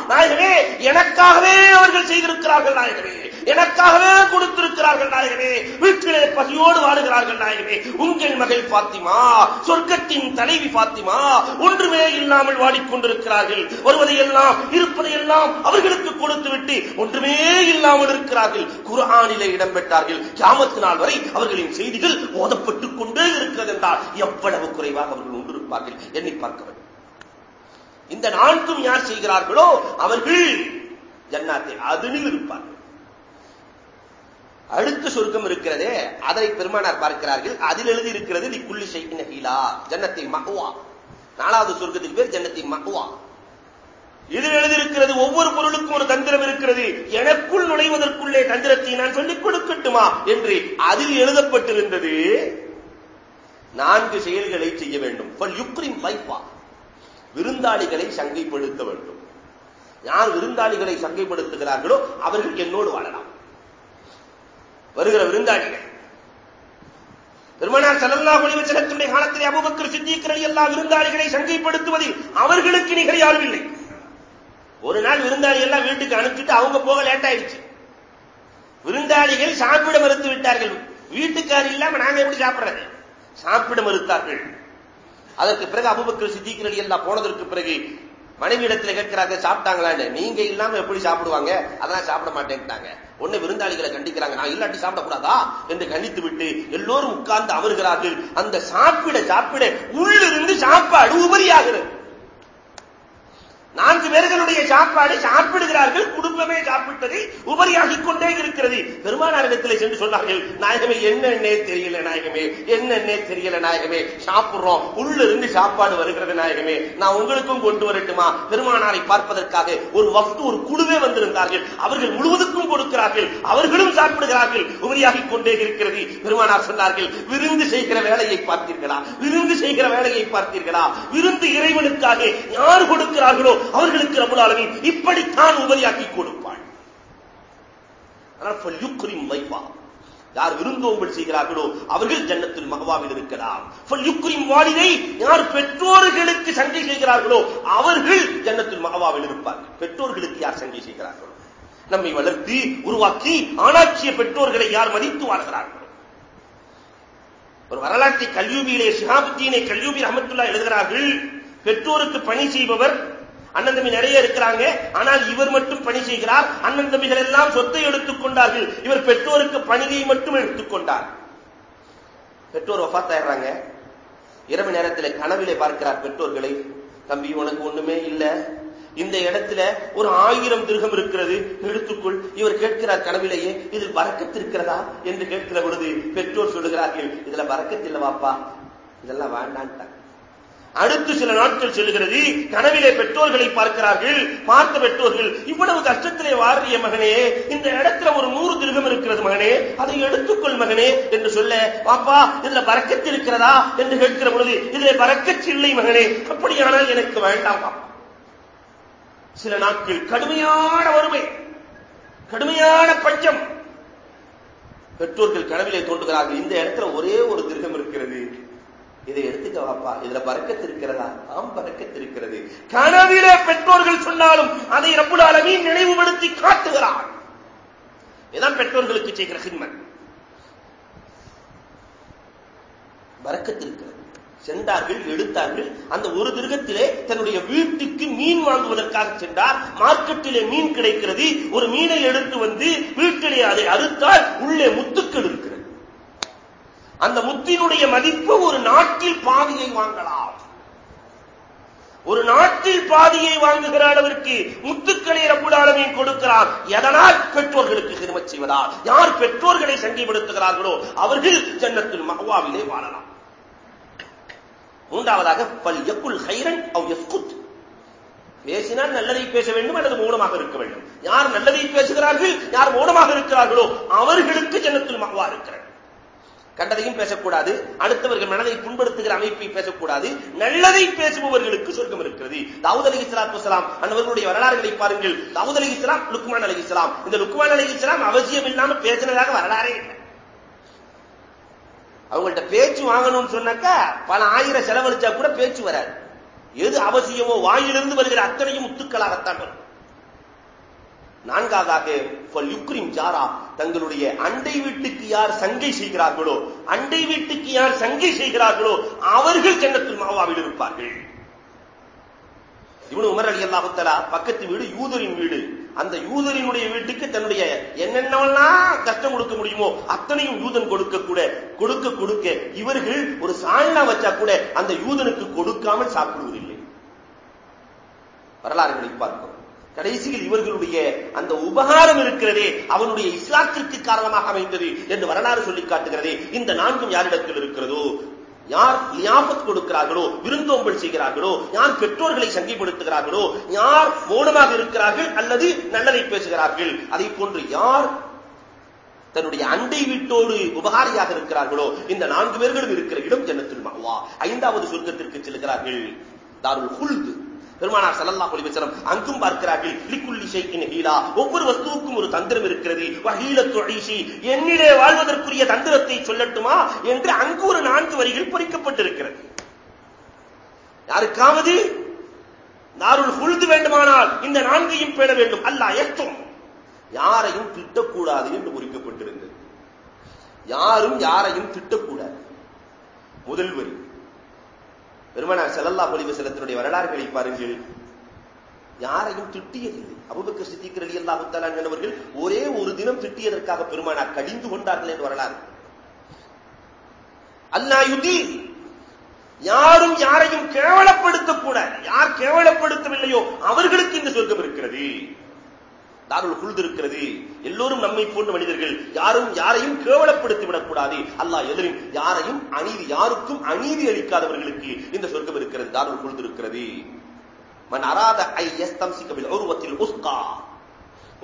நாயகமே எனக்காகவே அவர்கள் செய்திருக்கிறார்கள் நாயகமே. எனக்காகவே கொடுத்திருக்கிறார்கள் நாயகமே. வீட்டிலே பசியோடு வாடுகிறார்கள் நாயகமே. உங்கள் மகள் பாத்திமா சொர்க்கத்தின் தலைவி பாத்திமா ஒன்றுமே இல்லாமல் வாடிக்கொண்டிருக்கிறார்கள். வருவதையெல்லாம் இருப்பதையெல்லாம் அவர்களுக்கு கொடுத்துவிட்டு ஒன்றுமே இல்லாமல் இருக்கிறார்கள். குரானிலே இடம்பெற்றார்கள் கியாமத்து நாள் வரை அவர்களின் செய்திகள் ஓதப்பட்டுக் கொண்டே இருக்கிறது என்றால் எவ்வளவு குறைவாக அவர்கள் ஒன்றிருப்பார்கள் எண்ணி பார்க்க வேண்டும் இந்த நான்கும் யார் செய்கிறார்களோ அவர்கள் ஜன்னாத்தை அதனில் இருப்பார்கள். அடுத்த சொர்க்கம் இருக்கிறதே அதனை பெருமானார் பார்க்கிறார்கள். அதில் எழுதி இருக்கிறது நீ குள்ளி ஹீலா ஜன்னத்தை மகுவா நாலாவது சொர்க்கத்துக்கு பேர் ஜன்னத்தை மகுவா இதில் எழுதியிருக்கிறது ஒவ்வொரு பொருளுக்கும் ஒரு தந்திரம் இருக்கிறது. எனக்குள் நுழைவதற்குள்ளே தந்திரத்தை நான் சொல்லிக் கொடுக்கட்டுமா என்று அதில் எழுதப்பட்டிருந்தது நான்கு செயல்களை செய்ய வேண்டும். யுக்ரிம் வைப்பா விருந்தாளிகளை சங்கைப்படுத்த வேண்டும். யார் விருந்தாளிகளை சங்கைப்படுத்துகிறார்களோ அவர்கள் என்னோடு வாழலாம். வருகிற விருந்தாளிகள். பெருமனார் சல்லல்லா ஒளிவச்சகத்துடைய காலத்திலே அபுபக்கர் சித்திக்கிறல் எல்லா விருந்தாளிகளை சங்கைப்படுத்துவதில் அவர்களுக்கு நிகழ் இல்லை. ஒரு நாள் விருந்தாளி எல்லாம் வீட்டுக்கு அனுப்பிச்சுட்டு அவங்க போக லேட் ஆயிடுச்சு. விருந்தாளிகள் சாப்பிட மறுத்து விட்டார்கள். வீட்டுக்கார் இல்லாம நாங்க எப்படி சாப்பிடுறது? சாப்பிட மறுத்தார்கள். அதற்கு பிறகு அபுபக்கர் சித்திக்கிறல் எல்லாம் போனதற்கு பிறகு மனைவி இடத்துல கேட்கிறாங்க சாப்பிட்டாங்களான்னு. நீங்க இல்லாம எப்படி சாப்பிடுவாங்க? அதெல்லாம் சாப்பிட மாட்டேன்ட்டாங்க. ஒண்ணு விருந்தாளிகளை கண்டிக்கிறாங்க. நான் இல்லாட்டி சாப்பிடக்கூடாதா? என்று கண்டித்து விட்டு எல்லோரும் உட்கார்ந்து அமர்கிறார்கள். அந்த சாப்பிட சாப்பிட உள்ளிருந்து சாப்பாடு உபரியாகிறது. நான்கு பேர்களுடைய சாப்பாடு சாப்பிடுகிறார்கள் குடும்பமே சாப்பிட்டதை உபரியாகிக் கொண்டே இருக்கிறது. பெருமானாரிடத்தில் சென்று சொன்னார்கள் நாயகமே என்னென்னே தெரியல நாயகமே என்னென்னே தெரியல நாயகமே சாப்பிடுறோம் உள்ள இருந்து சாப்பாடு வருகிறது நாயகமே நான் உங்களுக்கும் கொண்டு வரட்டுமா? பெருமானாரை பார்ப்பதற்காக ஒரு வக்து ஒரு குழுவே வந்திருந்தார்கள். அவர்கள் முழுவதுக்கும் கொடுக்கிறார்கள் அவர்களும் சாப்பிடுகிறார்கள் உபரியாகிக் கொண்டே இருக்கிறது. பெருமானார் சொன்னார்கள் விருந்து செய்கிற வேலையை பார்த்தீர்களா? விருந்து செய்கிற வேலையை பார்த்தீர்களா? விருந்து இறைவனுக்காக யார் கொடுக்கிறார்களோ அவர்களுக்கு ரபுல் இப்படித்தான் உபரியாக்கி கொடுப்பாள். வைப்பா யார் விருந்தோம்பல் செய்கிறார்களோ அவர்கள் ஜன்னத்தில் மகவாவில் இருக்கலாம். யுக்ரிம் வாலிதை யார் பெற்றோர்களுக்கு சண்டை செய்கிறார்களோ அவர்கள் ஜன்னத்தில் மகவாவில் இருப்பார்கள். பெற்றோர்களுக்கு யார் சண்டை செய்கிறார்களோ? நம்மை வளர்த்து உருவாக்கி ஆளாட்சிய பெற்றோர்களை யார் மதித்து வாழ்கிறார்களோ? ஒரு வரலாற்றை கல்யூபியிலே ஷிஹாபுத்தீனை கல்யூபி அஹமத்துல்லா எழுதுகிறார்கள் பெற்றோருக்கு பணி செய்பவர் அண்ணன் தம்பி நிறைய இருக்கிறாங்க. ஆனால் இவர் மட்டும் பணி செய்கிறார். அண்ணன் தம்பிகள் எல்லாம் சொத்தை எடுத்துக் கொண்டார்கள். இவர் பெற்றோருக்கு பணியை மட்டும் எடுத்துக்கொண்டார் பெற்றோர் வஃத்தாயிடுறாங்க. இரவு நேரத்தில் கனவிலே பார்க்கிறார் பெற்றோர்களை தம்பி உனக்கு ஒண்ணுமே இல்ல. இந்த இடத்துல ஒரு ஆயிரம் திருகம் இருக்கிறது. எடுத்துக்குள். இவர் கேட்கிறார் கனவிலேயே இதில் வரக்கத்து இருக்கிறதா? என்று கேட்கிற பொழுது பெற்றோர் சொல்லுகிறார்கள் இதுல வரக்கத்து வாப்பா. இதெல்லாம் வேண்டான்ட்டாங்க. அடுத்து சில நாட்கள் செல்கிறது கனவிலே பெற்றோர்களை பார்க்கிறார்கள். பார்த்த பெற்றோர்கள் இவ்வளவு கஷ்டத்திலே வாரிய மகனே இந்த இடத்துல ஒரு நூறு திருகம் இருக்கிறது மகனே அதை எடுத்துக்கொள் மகனே என்று சொல்ல பாப்பா இதுல பறக்கத்து இருக்கிறதா? என்று கேட்கிற பொழுது இதுல பறக்கச்சு இல்லை மகனே அப்படியானால் எனக்கு வேண்டாம் பாப்பா. சில நாட்கள் கடுமையான வறுமை கடுமையான பஞ்சம். பெற்றோர்கள் கனவிலே தோன்றுகிறார்கள் இந்த இடத்துல ஒரே ஒரு திருகம் இருக்கிறது இதை எடுத்துக்க வாப்பா இதுல பறக்கத்து இருக்கிறதா? ஆம் பறக்கத்து இருக்கிறது. கனவிலே பெற்றோர்கள் சொன்னாலும் அதை ரப்புல் அளவில் நினைவுபடுத்தி காட்டுகிறார். இதான் பெற்றோர்களுக்கு செய்கிற ஹின்மன் பறக்கத்து இருக்கிறது. சென்றார்கள் எடுத்தார்கள். அந்த ஒரு திருகத்திலே தன்னுடைய வீட்டுக்கு மீன் வாங்குவதற்காக சென்றார். மார்க்கெட்டிலே மீன் கிடைக்கிறது. ஒரு மீனை எடுத்து வந்து வீட்டிலே அதை அறுத்தால் உள்ளே முத்துக்கள் இருக்கு. அந்த முத்தினுடைய மதிப்பு ஒரு நாட்டில் பாதியை வாங்கலாம். ஒரு நாட்டில் பாதியை வாங்குகிற அளவிற்கு முத்துக்களை ரப்புடாளமையும் கொடுக்கிறார். எதனால் பெற்றோர்களுக்கு திருமச் செய்வதால்? யார் பெற்றோர்களை சங்கிப்படுத்துகிறார்களோ அவர்கள் ஜன்னத்தில் மகவாவிலே வாழலாம். மூன்றாவதாக பல் எக்குல் ஹைரன் அவ் எஸ்குத் பேசினால் நல்லதை பேச வேண்டும் அல்லது மௌனமாக இருக்க வேண்டும். யார் நல்லதை பேசுகிறார்கள் யார் மௌனமாக இருக்கிறார்களோ அவர்களுக்கு ஜன்னத்தில் மகவா இருக்கிறார் கண்டதையும் பேசக்கூடாது அடுத்தவர்கள் மனதை புண்படுத்துகிற அமைப்பை பேசக்கூடாது நல்லதை பேசுபவர்களுக்கு சொர்க்கம் இருக்கிறது. தாவூத் அலி இஸ்லாத்து வலாம் அந்தவர்களுடைய வரலாறுகளை பாருங்கள். தாவூத் அலி இஸ்லாம் லுக்மான் அலி இஸ்லாம் இந்த லுக்மான் அலி இஸ்லாம் அவசியம் இல்லாமல் பேசினதாக வரலாறே இல்லை. அவங்கள்ட்ட பேச்சு வாங்கணும்னு சொன்னாக்கா பல ஆயிரம் செலவழிச்சா கூட பேச்சு வராது. எது அவசியமோ வாயிலிருந்து வருகிற அத்தனையும் முத்துக்களாகத்தான் வரும். நான்காவதாக ஜாரா தங்களுடைய அண்டை வீட்டுக்கு யார் சங்கை செய்கிறார்களோ அண்டை வீட்டுக்கு யார் சங்கை செய்கிறார்களோ அவர்கள் ஜன்னத்தில் மாவாவில் இருப்பார்கள். இவனு உமர் அலி அல்லாஹுத்தலா பக்கத்து வீடு யூதரின் வீடு. அந்த யூதரினுடைய வீட்டுக்கு தன்னுடைய என்னென்னலாம் கஷ்டம் கொடுக்க முடியுமோ அத்தனையும் யூதன் கொடுக்க கூட கொடுக்க கொடுக்க இவர்கள் ஒரு சால்னா வச்சா கூட அந்த யூதனுக்கு கொடுக்காமல் சாப்பிடுவதில்லை. வரலாறுகளை பார்க்கிறோம். கடைசியில் இவர்களுடைய அந்த உபகாரம் இருக்கிறதே அவனுடைய இஸ்லாத்திற்கு காரணமாக அமைந்தது என்று வரலாறு சொல்லி காட்டுகிறதே. இந்த நான்கும் யாரிடத்தில் இருக்கிறதோ? யார் லியாபத் கொடுக்கிறார்களோ? விருந்தோம்பல் செய்கிறார்களோ? யார் பெற்றோர்களை சங்கிப்படுத்துகிறார்களோ? யார் மௌனமாக இருக்கிறார்கள் அல்லது நல்லதை பேசுகிறார்கள்? அதை போன்று யார் தன்னுடைய அண்டை வீட்டோடு உபகாரியாக இருக்கிறார்களோ? இந்த நான்கு பேர்களும் இருக்கிற இடம் ஜன்னத்துல் மகவா ஐந்தாவது சொர்க்கத்திற்கு செல்கிறார்கள். தாருல் ஹுல்து. பெருமானார் செல்லல்லா அலைஹி அங்கும் பார்க்கிறார்கள் லிக்குள்ளி ஷைஇன் ஹீலா. ஒவ்வொரு வஸ்துவுக்கும் ஒரு தந்திரம் இருக்கிறது. வகீல ஈஷி என்னிலே வாழ்வதற்குரிய தந்திரத்தை சொல்லட்டுமா என்று அங்கு ஒரு நான்கு வரிகள் பொறிக்கப்பட்டிருக்கிறது. யாருக்காவது நாருள் ஹுல்து வேண்டுமானால் இந்த நான்கையும் பேண வேண்டும். அல்ல எட்டும். யாரையும் திட்டக்கூடாது என்று பொறிக்கப்பட்டிருந்தது. யாரும் யாரையும் திட்டக்கூடாது. முதல் வரி. பெருமனார் செல்லல்லா பொலிவு செலத்தினுடைய வரலாறுகளை பாருங்கள். யாரையும் திட்டியது அபுபக்கர் சித்திகர் அலி அல்லா முத்தாலான் ஒரே ஒரு தினம் திட்டியதற்காக பெருமானார் கடிந்து கொண்டார்கள் என்று வரலாறு. அல்லாயுதி யாரும் யாரையும் கேவலப்படுத்தக்கூடாது. யார் கேவலப்படுத்தவில்லையோ அவர்களுக்கு இந்த சொர்க்கம் இருக்கிறது. தாருள் குழுது இருக்கிறது எல்லோரும் நம்மை போன்ற மனிதர்கள். யாரும் யாரையும் கேவலப்படுத்தி விடக்கூடாது. அல்லாஹ் எதிரும் யாரையும் அநீதி யாருக்கும் அநீதி அளிக்காதவர்களுக்கு இந்த சொர்க்கம் இருக்கிறது தாருள் குழுது இருக்கிறது மன் அராத ஐ எஸ்தம் தம்சிக்கவில் ஒருவத்தில் உஸ்கா.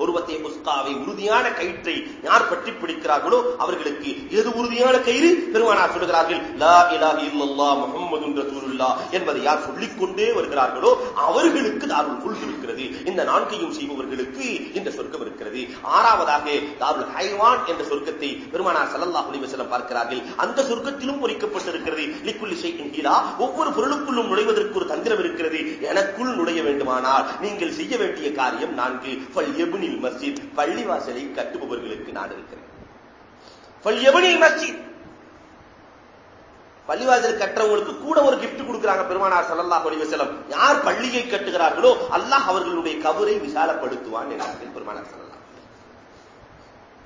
ஒருவத்தை முஸ்காவை உறுதியான கயிற்றை யார் பற்றி பிடிக்கிறார்களோ அவர்களுக்கு எது உறுதியான கயிறு பெருமானார் சொல்லுகிறார்கள் லா இலாஹ இல்லல்லாஹ் முஹம்மது ரசூலுல்லா என்பதை யார் சொல்லிக்கொண்டே வருகிறார்களோ அவர்களுக்கு தாருள் குல் இருக்கிறது. இந்த நான்கையும் செய்பவர்களுக்கு இந்த சொர்க்கம் இருக்கிறது. ஆறாவதாக தாருள் ஹைவான் என்ற சொர்க்கத்தை பெருமானார் ஸல்லல்லாஹு அலைஹி வஸல்லம் பார்க்கிறார்கள். அந்த சொர்க்கத்திலும் பொறிக்கப்பட்டிருக்கிறது. லிக்குல்லி ஷைஇன் ஹீலா ஒவ்வொரு பொருளுக்குள்ளும் நுழைவதற்கு ஒரு தந்திரம் இருக்கிறது. எனக்குள் நுழைய வேண்டுமானால் நீங்கள் செய்ய வேண்டிய காரியம் நான்கு. ஃபல் எபுனி எபுனில் மஸ்ஜித்? பள்ளிவாசலை கட்டுபவர்களுக்கு நான் இருக்கிறேன். எபுனில் மஸ்ஜித்? பள்ளிவாசல் கட்டுறவங்களுக்கு கூட ஒரு கிஃப்ட் கொடுக்கிறாங்க பெருமானார் ஸல்லல்லாஹு அலைஹி வஸல்லம். யார் பள்ளியை கட்டுகிறார்களோ அல்லாஹ் அவர்களுடைய கபரை விசாலப்படுத்துவான் என்றார்கள் பெருமானார் சல்லா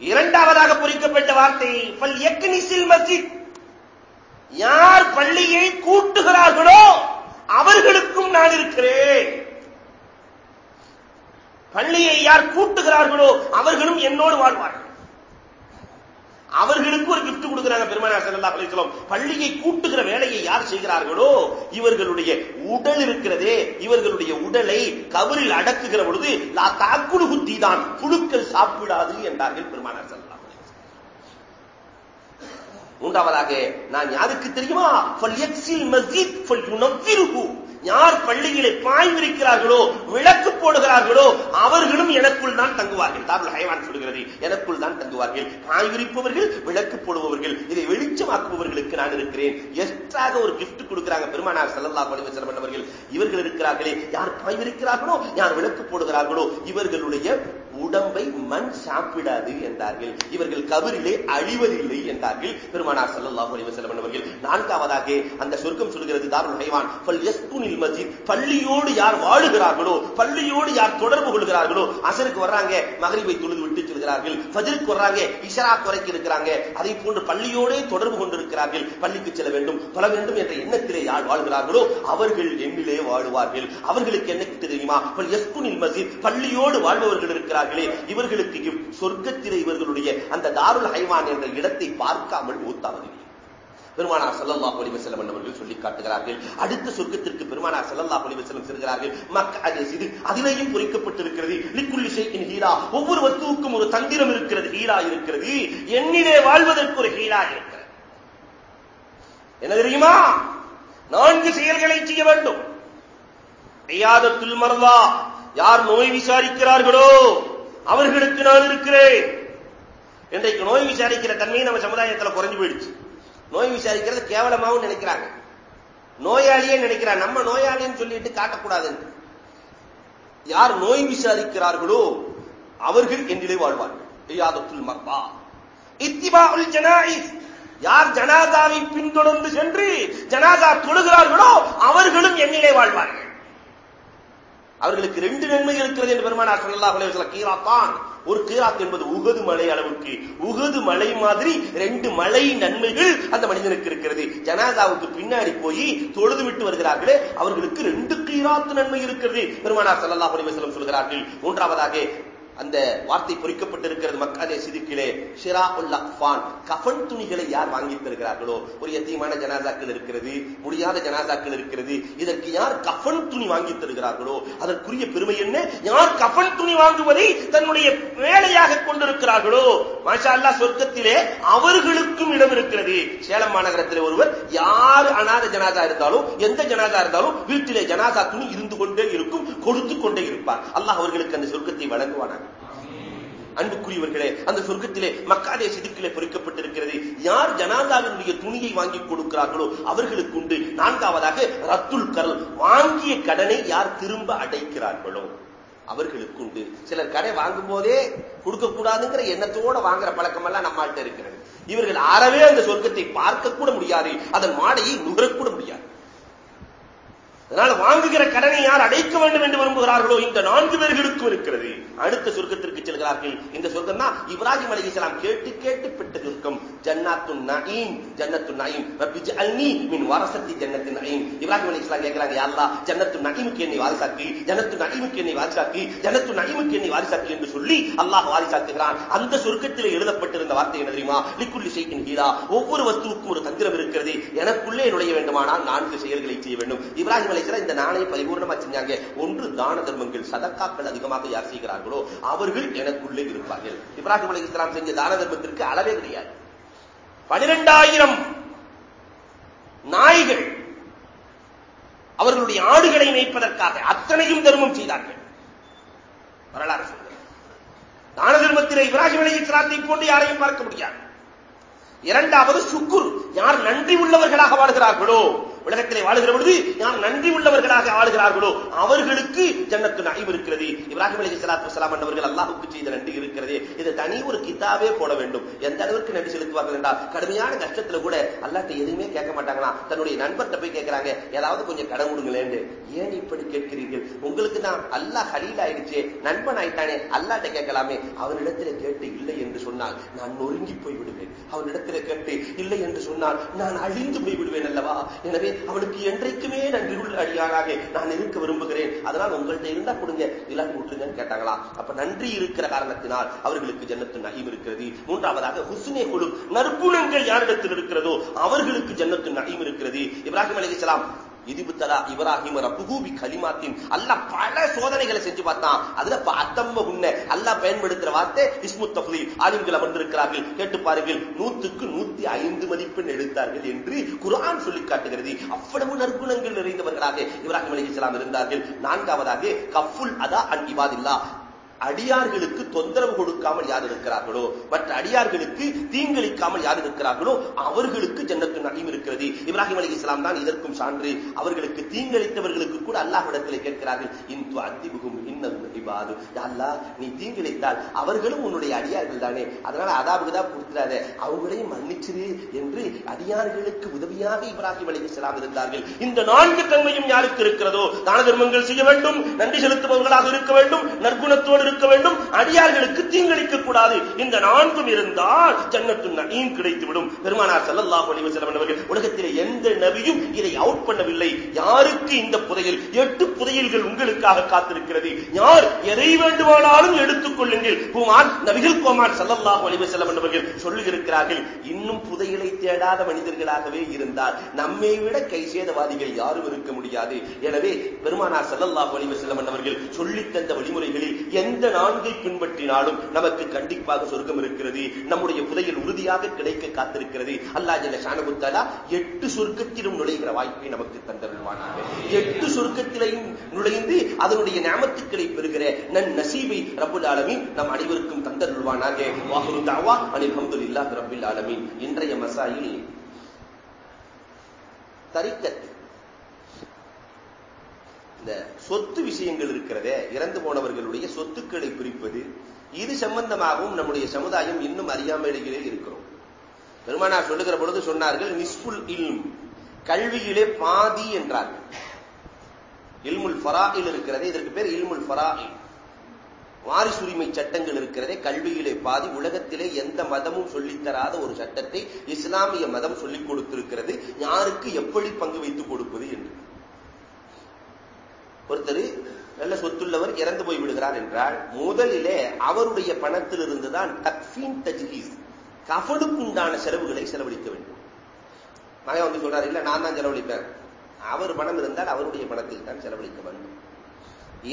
இரண்டாவதாக பொறிக்கப்பட்ட வார்த்தை பல் எக்னிசில் மஸ்ஜித். யார் பள்ளியை கூட்டுகிறார்களோ அவர்களுக்கும் நான் இருக்கிறேன். பள்ளியை யார் கூட்டுகிறார்களோ அவர்களும் என்னோடு வாழ்வார்கள். அவர்களுக்கு ஒரு கிஃப்ட் கொடுக்கிறாங்க பெருமானார் ஸல்லல்லாஹு அலைஹி பள்ளியை கூட்டுகிற வேலையை யார் செய்கிறார்களோ இவர்களுடைய உடல் இருக்கிறதே இவர்களுடைய உடலை கவரில் அடக்குகிற பொழுது லா தாக்குடு குத்தி தான் புழுக்கள் சாப்பிடாது என்றார்கள் பெருமானார் மூன்றாவதாக நான் யாருக்கு தெரியுமா? ஃபல் மஸ்ஜித் ஃபல் யுனவ்விருஹு. யார் பள்ளிகளை பாய்விரிக்கிறார்களோ விளக்கு போடுகிறார்களோ அவர்களும் எனக்குள் தான் தங்குவார்கள். தாபுல் ஹைவான் சொல்கிறது எனக்குள் தான் தங்குவார்கள். பாய்விரிப்பவர்கள் விளக்கு போடுபவர்கள் இதை வெளிச்சமாக்குபவர்களுக்கு நான் இருக்கிறேன். எஸ்ட்ராக ஒரு கிஃப்ட் கொடுக்கிறாங்க பெருமானார் செல்லல்லா அலைஹி அவர்கள். இவர்கள் இருக்கிறார்களே யார் பாய்விரிக்கிறார்களோ யார் விளக்கு போடுகிறார்களோ இவர்களுடைய உடம்பை மண் சாப்பிடாது என்றார்கள். இவர்கள் கபரிலே அழிவதில்லை என்றார்கள் பெருமானார் செல்லல்லா அலைஹி வஸல்லம் அவர்கள். நான்காவதாக அந்த சொர்க்கம் சொல்கிறது தாருல் ஹைவான் ஃபல் மஸ்ஜித் பள்ளியோடு யார் வாழுகிறார்களோ பள்ளியோடு யார் தொடர்பு கொள்கிறார்களோ அசருக்கு வர்றாங்க மகரிபை தொழுது விட்டு செல்கிறார்கள் ஃபஜ்ருக்கு வர்றாங்க இஷரா குறைக்கு இருக்கிறாங்க அதை போன்று பள்ளியோடே தொடர்பு கொண்டிருக்கிறார்கள் பள்ளிக்கு செல்ல வேண்டும் பல வேண்டும் என்ற எண்ணத்திலே யார் வாழ்கிறார்களோ அவர்கள் எண்ணிலே வாழுவார்கள். அவர்களுக்கு என்ன தெரியுமா? எஸ்குனில் மஸ்ஜித் பள்ளியோடு வாழ்பவர்கள் இருக்கிறார்களே இவர்களுக்கு சொர்க்கத்திலே இவர்களுடைய அந்த தாருல் ஹைவான் என்ற இடத்தை பார்க்காமல் ஊத்தாவதில்லை பெருமானார் செல்லல்லா அலைஹி செல்லம் அவர்கள் சொல்லி காட்டுகிறார்கள். அடுத்த சொர்க்கத்திற்கு பெருமானார் செல்லல்லா அலைஹி செல்லம் செல்கிறார்கள். மக்க அது இது அதிலேயும் பொறிக்கப்பட்டிருக்கிறது. லிக்குள்ளி ஷைஇன் ஹீலா ஒவ்வொரு வஸ்துவுக்கும் ஒரு தந்திரம் இருக்கிறது ஹீலா இருக்கிறது. எண்ணிலே வாழ்வதற்கு ஒரு ஹீலா இருக்கிறது. என்ன தெரியுமா? நான்கு செயல்களை செய்ய வேண்டும். ஐயாதத்துல் மர்வா யார் நோய் விசாரிக்கிறார்களோ அவர்களுக்கு நான் இருக்கிறேன். இன்றைக்கு நோய் விசாரிக்கிற தன்மை நம்ம சமுதாயத்தில் குறைஞ்சு போயிடுச்சு. நோய் விசாரிக்கிறது கேவலமாகவும் நினைக்கிறாங்க. நோயாளியே நினைக்கிறான் நம்ம நோயாளின்னு சொல்லிட்டு காட்டக்கூடாதுன்னு. யார் நோய் விசாரிக்கிறார்களோ அவர்கள் என்னிலே வாழ்வார்கள். ஐயாதத்துல் மர்பா இத்திபாவுல் ஜனாயிஸ். யார் ஜனாதாவை பின்தொடர்ந்து சென்று ஜனாதா தொழுகிறார்களோ அவர்களும் என்னிலே வாழ்வார்கள். அவர்களுக்கு ரெண்டு நன்மைகள் இருக்கிறது என்று பெருமானார் சொல்லலாம் அலைவசல்லம் கீராத்தான். ஒரு கீராத் என்பது உகது மலை அளவுக்கு உகது மலை மாதிரி ரெண்டு மலை நன்மைகள் அந்த மனிதனுக்கு இருக்கிறது. ஜனாதாவுக்கு பின்னாடி போய் தொழுது விட்டு வருகிறார்களே அவர்களுக்கு ரெண்டு கீராத்து நன்மை இருக்கிறது பெருமானார் சல்லல்லாஹு அலைஹி வஸல்லம் சொல்கிறார்கள். மூன்றாவதாக அந்த வார்த்தை பொறிக்கப்பட்டிருக்கிறது மக்காதே சிதுக்கிலே ஷிரா உல் அக்ஃபான். கஃன் துணிகளை யார் வாங்கி தருகிறார்களோ? ஒரு எத்தியமான ஜனாதாக்கள் இருக்கிறது முடியாத ஜனாதாக்கள் இருக்கிறது. இதற்கு யார் கஃன் துணி வாங்கி தருகிறார்களோ? அதற்குரிய பெருமை என்ன? யார் கஃன் துணி வாங்குவதை தன்னுடைய வேலையாக கொண்டிருக்கிறார்களோ? மாஷா அல்லா சொர்க்கத்திலே அவர்களுக்கும் இடம் இருக்கிறது. சேலம் மாநகரத்தில் ஒருவர் யார் அநாத ஜனாதா இருந்தாலும் எந்த ஜனாதா இருந்தாலும் வீட்டிலே ஜனாதா துணி இருந்து கொண்டே இருக்கும் கொடுத்து கொண்டே இருப்பார். அல்லாஹ் அவர்களுக்கு அந்த சொர்க்கத்தை வழங்குவானாங்க அன்புக்குரியவர்களே அந்த சொர்க்கத்திலே மக்காதே சிதுக்கிலே பொறிக்கப்பட்டிருக்கிறது. யார் ஜனாதாவினுடைய துணியை வாங்கி கொடுக்கிறார்களோ அவர்களுக்கு உண்டு. நான்காவதாக ரத்துல் கரல் வாங்கிய கடனை யார் திரும்ப அடைக்கிறார்களோ அவர்களுக்கு உண்டு. சிலர் கடை வாங்கும் போதே கொடுக்கக்கூடாதுங்கிற எண்ணத்தோட வாங்குற பழக்கமெல்லாம் நம்மள்கிட்ட இருக்கிறது. இவர்கள் அறவே அந்த சொர்க்கத்தை பார்க்க கூட முடியாது. அதன் மாடையை நுகரக்கூட முடியாது. அதனால வாங்குகிற கடனை யார் அடைக்க வேண்டும் என்று விரும்புகிறார்களோ இந்த நான்கு பேர்களுக்கும் இருக்கிறது. அடுத்த சொர்க்கத்திற்கு செல்கிறார்கள். இந்த சொர்க்கம் தான் இப்ராஹிம் அலி இஸ்லாம் கேட்டு கேட்டு பெற்ற சொர்க்கம். ஜன்னாத்து நயீம் ஜன்னத்து நயீம். ரப்பி ஜஅல்னி மின் வரசத்தி ஜன்னத்து நயீம். இப்ராஹிம் அலி இஸ்லாம் கேட்கிறாங்க யா அல்லாஹ் ஜன்னத்து நயீமுக்கு என்னை வாரிசாக்கி ஜன்னத்து நயீமுக்கு என்னை வாரிசாக்கி ஜன்னத்து நயீமுக்கு என்னை வாரிசாக்கி என்று சொல்லி அல்லாஹ் வாரிசாக்குகிறான். அந்த சொர்க்கத்தில் எழுதப்பட்டிருந்த வார்த்தை என்ன தெரியுமா? லிக்குல்லி ஷைஇன் ஹீரா ஒவ்வொரு வஸ்துவுக்கும் ஒரு தந்திரம் இருக்கிறது. எனக்குள்ளே நுழைய வேண்டுமானால் நான்கு செயல்களை செய்ய வேண்டும். இப்ராஹிம் அலைஹிஸ்ஸலாம் இந்த நாணை பரிபூர்ணமா செஞ்சாங்க ஒன்று தான தர்மங்கள் சதக்காக்கள் அதிகமாக யார் செய்கிறார்களோ அவர்கள் எனக்குள்ளே இருப்பார்கள். இப்ராஹிம் அலி இஸ்லாம் செஞ்ச தான தர்மத்திற்கு அளவே கிடையாது. பனிரெண்டாயிரம் நாய்கள் அவர்களுடைய ஆடுகளை மேய்ப்பதற்காக அத்தனையும் தர்மம் செய்தார்கள். வரலாறு சொல்கிறது. தான தர்மத்தில் இப்ராஹிம் அலி இஸ்லாத்தை போன்று யாரையும் பார்க்க முடியாது. இரண்டாவது சுக்குர் யார் நன்றி உள்ளவர்களாக வாழ்கிறார்களோ உலகத்திலே வாழுகிற பொழுது யார் நன்றி உள்ளவர்களாக ஆளுகிறார்களோ அவர்களுக்கு ஜன்னத்து நகைவு இருக்கிறது. இப்ராஹிம் அலி சலாத்து வலாம் அண்ணவர்கள் அல்லாஹுக்கு செய்த நன்றி இருக்கிறது. இது தனி ஒரு கிதாபே போட வேண்டும். எந்த அளவுக்கு நன்றி செலுத்துவார்கள் என்றால் கடுமையான கஷ்டத்துல கூட அல்லாட்ட எதுவுமே கேட்க மாட்டாங்களா தன்னுடைய நண்பர்கிட்ட போய் கேட்கிறாங்க ஏதாவது கொஞ்சம் கடன் கொடுங்களேன் ஏன் இப்படி கேட்கிறீர்கள்? உங்களுக்கு தான் அல்லாஹ் ஹலீல் ஆயிடுச்சே நண்பன் ஆயிட்டானே அல்லாட்ட கேட்கலாமே. அவனிடத்திலே கேட்டு இல்லை என்று சொன்னால் நான் நொறுங்கி போய் விடுவேன் அவனிடத்திலே கேட்டு இல்லை என்று சொன்னால் நான் அழிந்து போய் விடுவேன் அல்லவா? எனவே அவனுக்கு என்றைக்குமே நன்றி உள்ள அடியானாக நான் இருக்க விரும்புகிறேன். அதனால் உங்கள்ட்ட இருந்தா கொடுங்க. இல்லாட்டி விட்டுருங்கன்னு கேட்டாங்களா? அப்ப நன்றி இருக்கிற காரணத்தினால் அவர்களுக்கு ஜன்னத்து நகைம் இருக்கிறது. மூன்றாவதாக ஹுசுனே குழு நற்குணங்கள் யாரிடத்தில் இருக்கிறதோ அவர்களுக்கு ஜன்னத்து நகைம் இருக்கிறது. இப்ராஹிம் அலிகலாம் இதிபுத்தலா இப்ராஹிம் ரப்புகூபி கலிமாத்தின் அல்லாஹ் பல சோதனைகளை செஞ்சு பார்த்தான். அதுல அத்தம்ப உன்ன அல்லாஹ் பயன்படுத்துற வார்த்தை இஸ்மு தஃலீல் ஆலிம்கள் அமர்ந்திருக்கிறார்கள். கேட்டு பாருங்கள். நூத்துக்கு நூத்தி ஐந்து மதிப்பெண் எடுத்தார்கள் என்று குர்ஆன் சொல்லி காட்டுகிறது. அவ்வளவு நற்குணங்கள் நிறைந்தவர்களாக இப்ராஹிம் அலைஹிஸ்ஸலாம் இருந்தார்கள். நான்காவதாக கஃபுல் அதா அன் இபாதில்லா. அடியார்களுக்கு தொந்தரவு கொடுக்காமல் யார் இருக்கிறார்களோ? மற்ற அடியார்களுக்கு தீங்களிக்காமல் யார் இருக்கிறார்களோ? அவர்களுக்கு ஜன்னத்து நகையும் இருக்கிறது. இப்ராஹிம் அலி இஸ்லாம் தான் இதற்கும் சான்று. அவர்களுக்கு தீங்களித்தவர்களுக்கு கூட அல்லாஹ்விடத்தில் கேட்கிறார்கள் இந்து அத்திபுகும் இன்னும் அல்லா நீ தீங்கிழைத்தால் அவர்களும் உன்னுடைய அடியார்கள் தானே. அதனால அதாவதுதான் கொடுத்துறாத அவங்களையும் மன்னிச்சிரு என்று அடியார்களுக்கு உதவியாக இப்ராஹிம் அலி இஸ்லாம் இருந்தார்கள். இந்த நான்கு தன்மையும் யாருக்கு இருக்கிறதோ? தான தர்மங்கள் செய்ய வேண்டும் நன்றி செலுத்துபவர்களாக இருக்க வேண்டும் நற்குணத்தோடு இருக்க வேண்டும் அடியார்களுக்கு தீங்களிக்க கூடாது. இந்த நான்கும் இருந்தால் ஜன்னத்து நகீம் கிடைத்துவிடும். பெருமானார் ஸல்லல்லாஹு அலைஹி வஸல்லம் அவர்கள் உலகத்திலே எந்த நபியும் இதை அவுட் பண்ணவில்லை. யாருக்கு இந்த புதையல்? எட்டு புதையல்கள் உங்களுக்காக காத்திருக்கிறது. யார் எதை வேண்டுமானாலும் எடுத்துக் கொள்ளுங்கள். குமார் நபிகள் குமார் ஸல்லல்லாஹு அலைஹி வஸல்லம் அவர்கள் சொல்லுகிறார்கள் இன்னும் புதையலை தேடாத மனிதர்களாகவே இருந்தார். நம்மை விட கைசேதவாதிகள் யாரும் இருக்க முடியாது. எனவே பெருமானார் ஸல்லல்லாஹு அலைஹி வஸல்லம் அவர்கள் சொல்லித் தந்த வழிமுறைகளில் எந்த எந்த நான்கை பின்பற்றினாலும் நமக்கு கண்டிப்பாக சொர்க்கம் இருக்கிறது. நம்முடைய புதையில் உறுதியாக கிடைக்க காத்திருக்கிறது. அல்லா ஜல்ல ஷானகுத்தாலா எட்டு சொர்க்கத்திலும் நுழைகிற வாய்ப்பை நமக்கு தந்தருள்வானாக. எட்டு சொர்க்கத்திலையும் நுழைந்து அதனுடைய ஞாபகத்துக்களை பெறுகிற நன் நசீபை ரபுல் ஆலமின் நம் அனைவருக்கும் தந்தருள்வானாக. வாகுரு தாவா அனில் அல்ஹம்துலில்லாஹ் ரபுல் ஆலமின். இன்றைய மசாயில் தரிக்கத்து இந்த சொத்து விஷயங்கள் இருக்கிறதே இறந்து போனவர்களுடைய சொத்துக்களை பிரிப்பது இது சம்பந்தமாகவும் நம்முடைய சமுதாயம் இன்னும் அறியாமையிலே இருக்கிறோம். பெருமானா சொல்லுகிற பொழுது சொன்னார்கள் நிஸ்புல் இல்ம். கல்வியிலே பாதி என்றார்கள் இல்முல் ஃபராயில் இருக்கிறது இதற்கு பேர் இல்முல் ஃபராயில். வாரிசுரிமை சட்டங்கள் இருக்கிறதே கல்வியிலே பாதி உலகத்திலே எந்த மதமும் சொல்லித்தராத ஒரு சட்டத்தை இஸ்லாமிய மதம் சொல்லிக் கொடுத்திருக்கிறது. யாருக்கு எப்படி பங்கு வைத்துக் கொடுப்பது என்று. ஒருத்தர் நல்ல சொத்துள்ளவர் இறந்து போய் விடுகிறார் என்றால் முதலிலே அவருடைய பணத்திலிருந்து தான் தக்ஃபீன் தஜ்ஹீஸ் கஃனுக்கு செலவுகளை செலவழிக்க வேண்டும். மகன் வந்து சொல்றாரு இல்ல நான் தான் செலவழிப்பேன். அவர் பணம் இருந்தால் அவருடைய பணத்தில் தான் செலவழிக்க வேண்டும்.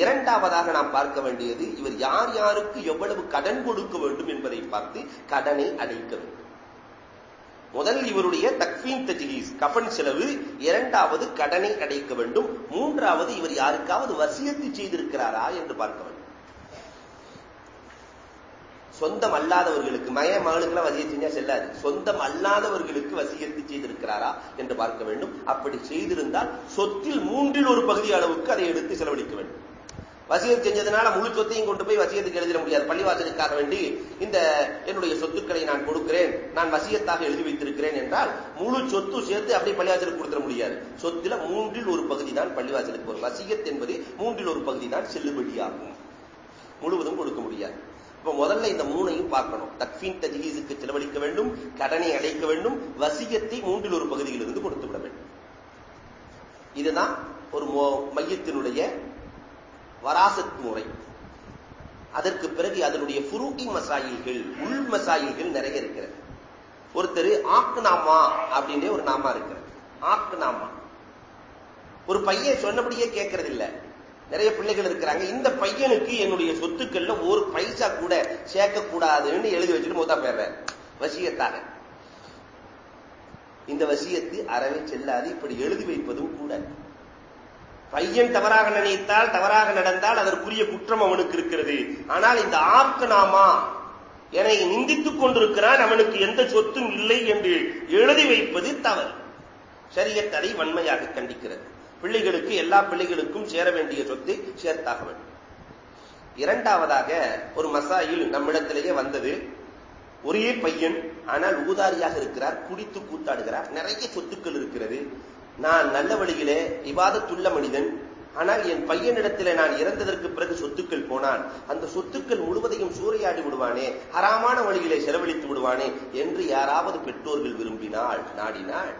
இரண்டாவதாக நாம் பார்க்க வேண்டியது இவர் யார் யாருக்கு எவ்வளவு கடன் கொடுக்க வேண்டும் என்பதை பார்த்து கடனை அடைக்க வேண்டும். முதல் இவருடைய தக்வீன் தஜ்லீஸ் கபன் செலவு இரண்டாவது கடனை அடைக்க வேண்டும் மூன்றாவது இவர் யாருக்காவது வசியத்து செய்திருக்கிறாரா என்று பார்க்க வேண்டும். சொந்தம் அல்லாதவர்களுக்கு மய மகளுக்கெல்லாம் வசிய செஞ்சா செல்லாது. சொந்தம் அல்லாதவர்களுக்கு வசியத்து செய்திருக்கிறாரா என்று பார்க்க வேண்டும். அப்படி செய்திருந்தால் சொத்தில் மூன்றில் ஒரு பகுதி அளவுக்கு அதை எடுத்து செலவழிக்க வேண்டும். வசியம் செஞ்சதுனால முழு சொத்தையும் கொண்டு போய் வசியத்துக்கு எழுதிட முடியாது. பள்ளிவாசலுக்காக வேண்டி இந்த என்னுடைய சொத்துக்களை நான் கொடுக்கிறேன். நான் வசியத்தாக எழுதி வைத்திருக்கிறேன் என்றால் முழு சொத்து சேர்த்து அப்படியே பள்ளிவாசலுக்கு கொடுத்துட முடியாது. சொத்துல மூன்றில் ஒரு பகுதி தான் பள்ளிவாசலுக்கு வரும். வசியத் என்பது மூன்றில் ஒரு பகுதி தான் செல்லுபடியாகும். முழுவதும் கொடுக்க முடியாது. இப்ப முதல்ல இந்த மூணையும் பார்க்கணும். தக்ஃபீன் தஜ்ஹீஸுக்கு செலவழிக்க வேண்டும் கடனை அடைக்க வேண்டும் வசியத்தை மூன்றில் ஒரு பகுதியிலிருந்து கொடுத்து விட வேண்டும். இதுதான் ஒரு மையத்தினுடைய வராசத் முறை. அதற்கு பிறகு அதனுடைய புரூட்டி மசாயில்கள் உள் மசாயில்கள் நிறைய இருக்கிறது. ஒருத்தர் ஆக்கு நாமா அப்படின்னே ஒரு நாமா இருக்கிறது ஆக்கு நாமா ஒரு பையன் சொன்னபடியே கேட்கறது இல்ல நிறைய பிள்ளைகள் இருக்கிறாங்க. இந்த பையனுக்கு என்னுடைய சொத்துக்கள்ல ஒரு பைசா கூட சேர்க்க கூடாதுன்னு எழுதி வச்சுட்டு மூத்தா போயிடுற வசியத்தாக இந்த வசியத்து அறவே செல்லாது. இப்படி எழுதி வைப்பதும் கூட பையன் தவறாக நினைத்தால் தவறாக நடந்தால் அதற்குரிய குற்றம் அவனுக்கு இருக்கிறது. ஆனால் இந்த ஆப்கனாமா என்னை நிந்தித்துக் கொண்டிருக்கிறான் அவனுக்கு எந்த சொத்தும் இல்லை என்று எழுதி வைப்பது தவறு. சரியத்தடை வன்மையாக கண்டிக்கிறது. பிள்ளைகளுக்கு எல்லா பிள்ளைகளுக்கும் சேர வேண்டிய சொத்து சேர்த்தாக வேண்டும். இரண்டாவதாக ஒரு மசாயில் நம்மிடத்திலேயே வந்தது. ஒரே பையன் ஆனால் ஊதாரியாக இருக்கிறார் குடித்து கூத்தாடுகிறார். நிறைய சொத்துக்கள் இருக்கிறது. நான் நல்ல வழியிலே விவாதத்துள்ள மனிதன். ஆனால் என் பையனிடத்திலே நான் இறந்ததற்கு பிறகு சொத்துக்கள் போனான். அந்த சொத்துக்கள் முழுவதையும் சூறையாடி விடுவானே. அறாமான வழியிலே செலவழித்து விடுவானே என்று யாராவது பெற்றோர்கள் விரும்பினால் நாடினாள்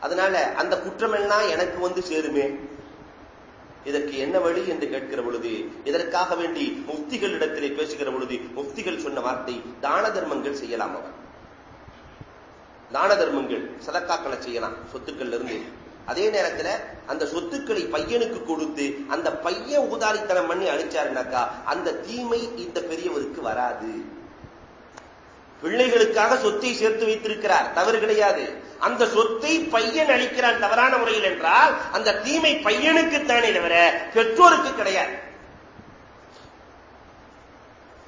அதனால அந்த குற்றமெல்லாம் எனக்கு வந்து சேருமே. இதற்கு என்ன வழி என்று கேட்கிற பொழுது இதற்காக வேண்டி முக்திகளிடத்திலே பேசுகிற பொழுது முக்திகள் சொன்ன வார்த்தை தான தர்மங்கள் செய்யலாம் அவன். தான தர்மங்கள் சதக்காக்களை செய்யலாம் சொத்துக்கள்ல இருந்து அதே நேரத்துல அந்த சொத்துக்களை பையனுக்கு கொடுத்து அந்த பையன் ஊதாரித்தனம் பண்ணி அழிச்சாருனாக்கா அந்த தீமை இந்த பெரியவருக்கு வராது. பிள்ளைகளுக்காக சொத்தை சேர்த்து வைத்திருக்கிறார் தவறு கிடையாது. அந்த சொத்தை பையன் அளிக்கிறான் தவறான முறையில் என்றால் அந்த தீமை பையனுக்குத்தானே தவிர பெற்றோருக்கு கிடையாது.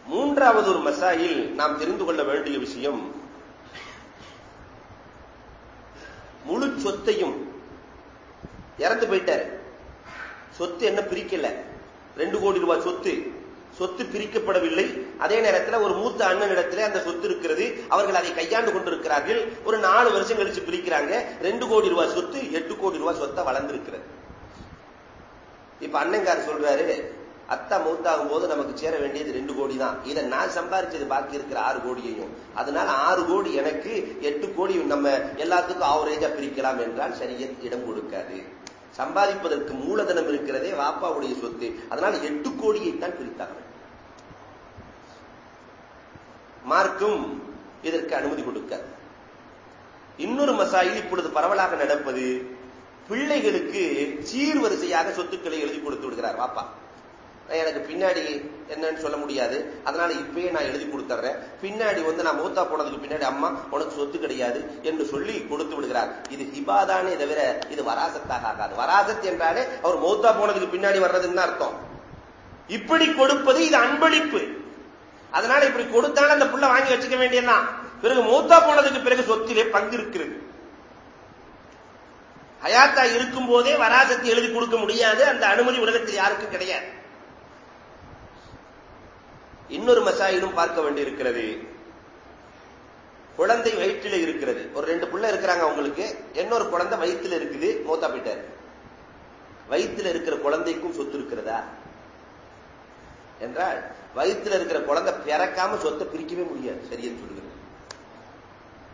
மூன்றாவது ஒரு மசாயில் நாம் தெரிந்து கொள்ள வேண்டிய விஷயம் முழு சொத்தையும் இறந்து போயிட்டாரு. சொத்து என்ன பிரிக்கல? ரெண்டு கோடி ரூபாய் சொத்து. சொத்து பிரிக்கப்படவில்லை. அதே நேரத்தில் ஒரு மூத்த அண்ணனிடத்திலே அந்த சொத்து இருக்கிறது. அவர்கள் அதை கையாண்டு கொண்டிருக்கிறார்கள். ஒரு நாலு வருஷம் கழிச்சு பிரிக்கிறாங்க. ரெண்டு கோடி ரூபாய் சொத்து எட்டு கோடி ரூபாய் சொத்தை வளர்ந்திருக்கிறது. இப்ப அண்ணங்கார் சொல்றாரு அத்தா மூத்தாகும் போது நமக்கு சேர வேண்டியது ரெண்டு கோடி தான் இதை நான் சம்பாதிச்சது பாக்கி இருக்கிற ஆறு கோடியையும். அதனால ஆறு கோடி எனக்கு எட்டு கோடி நம்ம எல்லாத்துக்கும் ஆவரேஜா பிரிக்கலாம் என்றால் சரிய இடம் கொடுக்காது. சம்பாதிப்பதற்கு மூலதனம் இருக்கிறதே வாப்பாவுடைய சொத்து. அதனால எட்டு கோடியை தான் பிரித்தார்கள். மார்க்கும் இதற்கு அனுமதி கொடுக்க இன்னொரு மசாயில் இப்பொழுது பரவலாக நடப்பது பிள்ளைகளுக்கு சீர்வரிசையாக சொத்துக்களை எழுதி கொடுத்து விடுகிறார் வாப்பா. எனக்கு பின்னாடி என்னன்னு சொல்ல முடியாது. அதனால இப்பயே நான் எழுதி கொடுத்துறேன் பின்னாடி வந்து நான் மூத்தா போனதுக்கு பின்னாடி அம்மா உனக்கு சொத்து கிடையாது என்று சொல்லி கொடுத்து விடுகிறார். இது ஹிபாதானே தவிர இது வராசத்தாக ஆகாது. வராசத் என்றாலே அவர் மூத்தா போனதுக்கு பின்னாடி வர்றதுன்னு அர்த்தம். இப்படி கொடுப்பது இது அன்பளிப்பு. அதனால இப்படி கொடுத்தாலும் அந்த புள்ள வாங்கி வச்சுக்க வேண்டியதான் பிறகு மூத்தா போனதுக்கு பிறகு சொத்திலே பங்கு இருக்கிறது. ஹயாத்தா இருக்கும் போதே வராசத்தை எழுதி கொடுக்க முடியாது. அந்த அனுமதி உலகத்தில் யாருக்கும் கிடையாது. இன்னொரு மசாயிலும் பார்க்க வேண்டியிருக்கிறது. குழந்தை வயிற்றில் இருக்கிறது. ஒரு ரெண்டு பிள்ளை இருக்கிறாங்க அவங்களுக்கு. இன்னொரு குழந்தை வயிற்றில் இருக்குது மூத்தா போயிட்டாரு. வயிற்றில் இருக்கிற குழந்தைக்கும் சொத்து இருக்கிறதா? என்றால் வயிற்றில் இருக்கிற குழந்தை பிறக்காம சொத்தை பிரிக்கவே முடியாது. சரின்னு சொல்லுங்க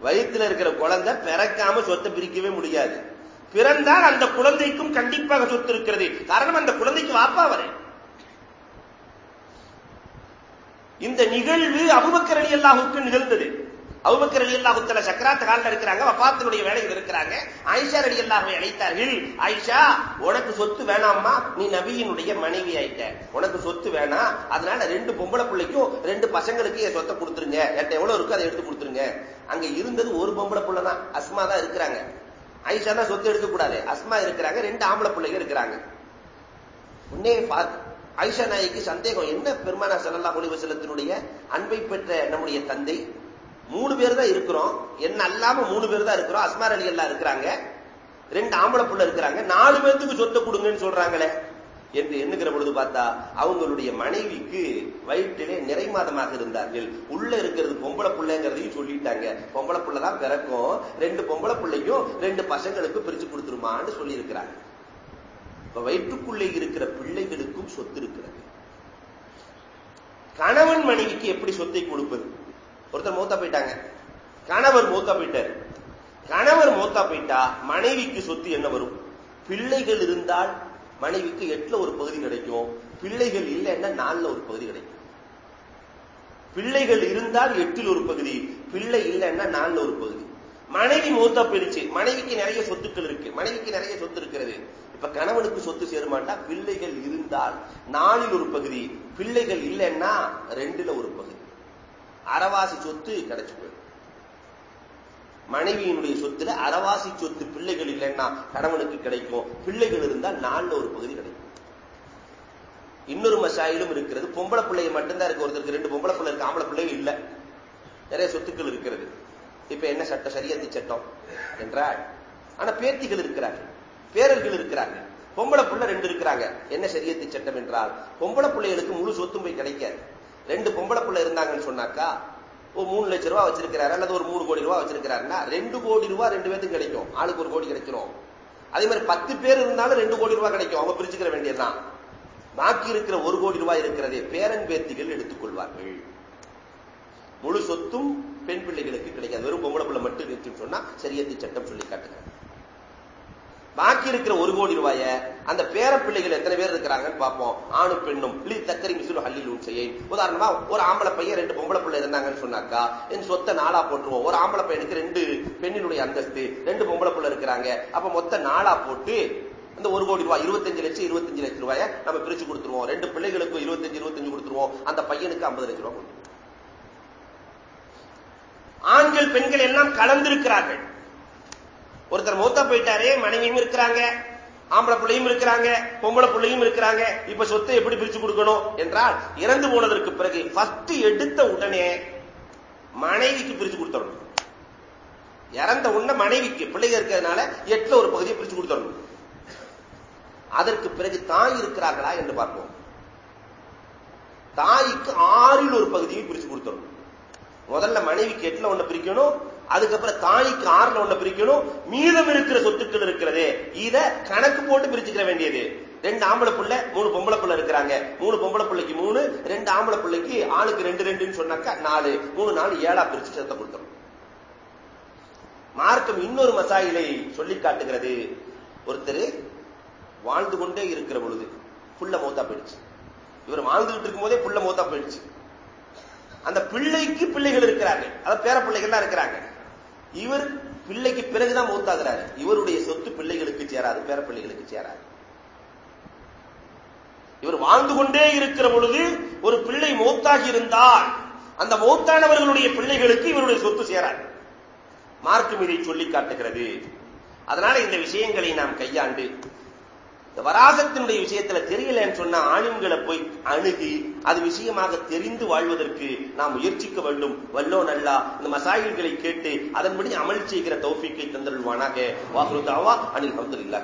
வயிற்றில் இருக்கிற குழந்தை பிறக்காம சொத்தை பிரிக்கவே முடியாது. பிறந்தால் அந்த குழந்தைக்கும் கண்டிப்பாக சொத்து இருக்கிறது. காரணம் அந்த குழந்தைக்கு வாப்பா வரேன். இந்த நிகழ்வு அபுபக்கர் அலி அல்லாஹுக்கு நிகழ்ந்தது. அபுபக்கர் அலி அல்லாஹுத்தல சக்கராத்த காலில் இருக்கிறாங்க வப்பாத்தினுடைய வேலையில் இருக்கிறாங்க. ஆயிஷா அலி அல்லாஹை அழைத்தார்கள். ஆயிஷா உனக்கு சொத்து வேணாமா நீ நபியினுடைய மனைவி ஆயிட்ட. உனக்கு சொத்து வேணாம் அதனால ரெண்டு பொம்பளை பிள்ளைக்கும் ரெண்டு பசங்களுக்கு என் சொத்தை கொடுத்துருங்க. என்கிட்ட எவ்வளவு இருக்கோ அதை எடுத்து கொடுத்துருங்க. அங்க இருந்தது ஒரு பொம்பளை பிள்ளை தான். அஸ்மா தான் இருக்கிறாங்க. ஆயிஷா தான் சொத்து எடுக்கக்கூடாது. அஸ்மா இருக்கிறாங்க ரெண்டு ஆம்பளை பிள்ளைங்க இருக்கிறாங்க. உன்னே பார்த்து ஐஷா நாய்க்கு சந்தேகம் என்ன பெருமானா செல்லல்லா ஒளிவசலத்தினுடைய அன்பை பெற்ற நம்முடைய தந்தை? மூணு பேர் தான் இருக்கிறோம். என்ன அல்லாம மூணு பேர் தான் இருக்கிறோம். அஸ்மார் அலி எல்லாம் இருக்கிறாங்க. ரெண்டு ஆம்பளை புள்ள இருக்கிறாங்க. நாலு பேர்த்துக்கு சொத்தை கொடுங்கன்னு சொல்றாங்களே. என்று எண்ணுகிற பொழுது பார்த்தா அவங்களுடைய மனைவிக்கு வயிற்றிலே நிறை மாதமாக இருந்தார்கள். உள்ள இருக்கிறது பொம்பளை பிள்ளைங்கிறதையும் சொல்லிட்டாங்க. பொம்பளை பிள்ளை தான் பிறக்கும். ரெண்டு பொம்பளை பிள்ளையும் ரெண்டு பசங்களுக்கு பிரிச்சு கொடுத்துருமான்னு சொல்லியிருக்கிறாங்க. இருக்கிறாங்க வயிற்றுக்குள்ளே இருக்கிற பிள்ளைகளுக்கும் சொத்து இருக்கிறது. கணவன் மனைவிக்கு எப்படி சொத்தை கொடுப்பது? ஒருத்தர் மூத்தா போயிட்டாங்க. கணவர் மூத்தா போயிட்டார். கணவர் மூத்தா போயிட்டா மனைவிக்கு சொத்து என்ன வரும்? பிள்ளைகள் இருந்தால் மனைவிக்கு எட்டுல ஒரு பகுதி கிடைக்கும். பிள்ளைகள் இல்லைன்னா நாலுல ஒரு பகுதி கிடைக்கும். பிள்ளைகள் இருந்தால் எட்டில் ஒரு பகுதி பிள்ளை இல்லைன்னா நாலுல ஒரு பகுதி. மனைவி மூத்தா போயிடுச்சு. மனைவிக்கு நிறைய சொத்துக்கள் இருக்கு. மனைவிக்கு நிறைய சொத்து இருக்கிறது. இப்ப கணவனுக்கு சொத்து சேருமாட்டா? பிள்ளைகள் இருந்தால். நாலில் ஒரு பகுதி. பிள்ளைகள் இல்லைன்னா ரெண்டுல ஒரு பகுதி. அறவாசி சொத்து கிடைச்சு போயிடும். மனைவியினுடைய சொத்துல அறவாசி சொத்து பிள்ளைகள் இல்லைன்னா கணவனுக்கு கிடைக்கும். பிள்ளைகள் இருந்தால் நாலுல ஒரு பகுதி கிடைக்கும். இன்னொரு மசாயிலும் இருக்கிறது. பொம்பளை பிள்ளைய மட்டும்தான் இருக்கு. ஒருத்தருக்கு ரெண்டு பொம்பளை பிள்ளை இருக்கு. ஆம்பளை பிள்ளைங்க இல்ல. நிறைய சொத்துக்கள் இருக்கிறது. இப்ப என்ன சட்டம்? சரியத்தி சட்டம். என்றால் ஆனா பேத்திகள் இருக்கிறார்கள். பேரர்கள் இருக்கிறாங்க. பொம்பளை புள்ள ரெண்டு இருக்கிறாங்க. என்ன சரியத்தி சட்டம் என்றால் பொம்பளை பிள்ளைகளுக்கு முழு சொத்தும் போய் கிடைக்காது. ரெண்டு பொம்பளை பிள்ளை இருந்தாங்கன்னு சொன்னாக்கா ஒரு மூணு லட்சம் ரூபாய் வச்சிருக்கிறாரு அல்லது ஒரு மூணு கோடி ரூபாய் வச்சிருக்கிறாருன்னா ரெண்டு கோடி ரூபாய் ரெண்டு பேருக்கு கிடைக்கும். ஆளுக்கு ஒரு கோடி கிடைக்கிறோம் அதே மாதிரி பத்து பேர் இருந்தாலும் ரெண்டு கோடி ரூபாய் கிடைக்கும். அவங்க பிரிச்சுக்கிற வேண்டியதுதான். பாக்கி இருக்கிற ஒரு கோடி ரூபாய் இருக்கிறதே பேரன் பேத்திகள் எடுத்துக்கொள்வார்கள் முழு சொத்தும் பெண் பிள்ளைகளுக்கு கிடைக்காது. வெறும் பொம்பளை பிள்ளை மட்டும் இருக்குன்னு சொன்னா சரியத்தை சட்டம் சொல்லி காட்டுங்க. பாக்கி இருக்கிற ஒரு கோடி ரூபாய அந்த பேர பிள்ளைகள் எத்தனை பேர் இருக்கிறாங்கன்னு பார்ப்போம். ஆணும் பெண்ணும். லீ தக்கரி மிசுலு ஹல்லில் செய்ய உதாரணமா ஒரு ஆம்பளை பையன் ரெண்டு பொம்பளை பிள்ளை இருந்தாங்கன்னு சொன்னாக்கா என் சொத்தை நாளா போட்டுருவோம். ஒரு ஆம்பளை பையனுக்கு ரெண்டு பெண்ணினுடைய அந்தஸ்து ரெண்டு பொம்பளை பிள்ளை இருக்கிறாங்க. அப்ப மொத்த நாளா போட்டு அந்த ஒரு கோடி ரூபாய் இருபத்தஞ்சு லட்சம் இருபத்தஞ்சு லட்சம் ரூபாய நம்ம பிரிச்சு கொடுத்துருவோம். ரெண்டு பிள்ளைகளுக்கும் இருபத்தஞ்சு இருபத்தஞ்சு கொடுத்துருவோம். அந்த பையனுக்கு ஐம்பது லட்சம் ரூபாய் ஆண்கள் பெண்கள் எல்லாம் கலந்திருக்கிறார்கள். ஒருத்தர் மூத்தா போயிட்டாரே மனைவியும் இருக்கிறாங்க ஆம்பளை பிள்ளையும் இருக்கிறாங்க பொம்பளை பிள்ளையும் இருக்கிறாங்க இப்ப சொத்தை எப்படி பிரிச்சு கொடுக்கணும் என்றால் இறந்து போனதற்கு பிறகு ஃபர்ஸ்ட் எடுத்த உடனே மனைவிக்கு பிரிச்சு கொடுத்துடணும். இறந்த உடனே மனைவிக்கு பிள்ளைங்க இருக்கிறதுனால எட்டுல ஒரு பகுதியை பிரிச்சு கொடுத்துடணும். அதற்கு பிறகு தாய் இருக்கிறார்களா என்று பார்ப்போம். தாய்க்கு ஆறில் ஒரு பகுதியை பிரிச்சு கொடுத்துடணும். முதல்ல மனைவிக்கு எட்டுல ஒண்ணு பிரிக்கணும் அதுக்கப்புறம் தாய்க்கு ஆறுல ஒண்ணு பிரிக்கணும் மீதம் இருக்கிற சொத்துக்கள் இருக்கிறதே. இத கணக்கு போட்டு பிரிச்சுக்கிற வேண்டியது. ரெண்டு ஆம்பளை புள்ள மூணு பொம்பளை புள்ள இருக்கிறாங்க. மூணு பொம்பளை பிள்ளைக்கு மூணு ரெண்டு ஆம்பளை பிள்ளைக்கு ஆளுக்கு ரெண்டு ரெண்டுன்னு சொன்னாக்கா நாலு. மூணு நாலு ஏழா பிரிச்சு சேர்த்த கொடுத்துரும். மார்க்கம் இன்னொரு மசாயிலை சொல்லி காட்டுகிறது. ஒருத்தர் வாழ்ந்து கொண்டே இருக்கிற பொழுது புள்ள மோத்தா போயிடுச்சு. இவர் வாழ்ந்துகிட்டு இருக்கும் போதே புள்ள மோத்தா போயிடுச்சு. அந்த பிள்ளைக்கு பிள்ளைகள் இருக்கிறார்கள் அதாவது பேர பிள்ளைகள் தான் இருக்கிறாங்க. இவர் பிள்ளைக்கு பிறகுதான் மூத்தாகிறாரு. இவருடைய சொத்து பிள்ளைகளுக்கு சேராது பேர பிள்ளைகளுக்கு சேராது. இவர் வாழ்ந்து கொண்டே இருக்கிற பொழுது ஒரு பிள்ளை மூத்தாகி இருந்தால் அந்த மூத்தானவர்களுடைய பிள்ளைகளுக்கு இவருடைய சொத்து சேராது. மார்க்கும் இதை சொல்லி காட்டுகிறது. அதனால இந்த விஷயங்களை நாம் கையாண்டு இந்த வராகத்தினுடைய விஷயத்துல தெரியலன்னு சொன்ன ஆணின்களை போய் அணுகி அது விஷயமாக தெரிந்து வாழ்வதற்கு நாம் முயற்சிக்க வேண்டும். வல்லோ நல்லா இந்த மசாயில்களை கேட்டு அதன்படி அமல் செய்கிற தௌஃபிக்கை தந்தருள்வானாக. வாகுருதாவா அனில் அஹமது இல்லா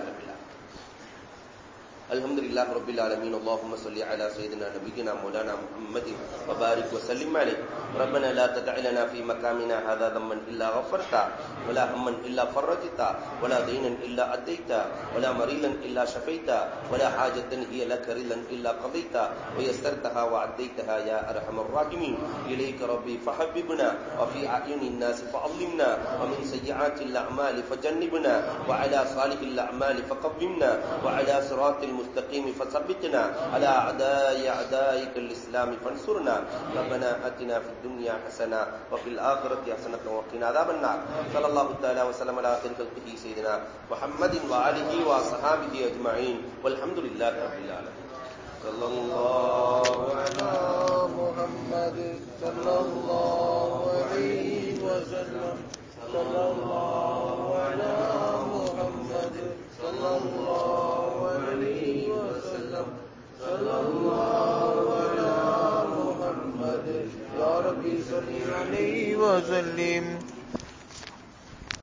الحمد لله رب العالمين اللهم صل على سيدنا نبينا مولانا محمد وبارك وسلم عليه ربنا لا تدع لنا في مقامنا هذا ذنبا الا غفرته ولا هما الا فرجته ولا دينا الا اديته ولا مريلا الا شفيته ولا حاجة هي لك رلا الا قضيتها ويسرتها وعديتها يا ارحم الراحمين. إليك ربي فحببنا وفي أعين الناس فعظمنا ومن سيئات الأعمال فجنبنا وعلى صالح الأعمال فقومنا وعلى صراط المستقيم فثبتنا على أعداء أعدائك الإسلام فانصرنا. ربنا آتنا في الدنيا حسنة وفي الآخرة حسنة وقنا عذاب النار. صلى الله تعالى وسلم على خير خلقه سيدنا محمد وآله وصحابه أجمعين. والحمد لله رب العالمين. صلى الله على محمد. صلى الله عليه وسلم. صلى الله على محمد. صلى الله عليه وسلم صلى الله على محمد يا ربي صل عليه وسلم.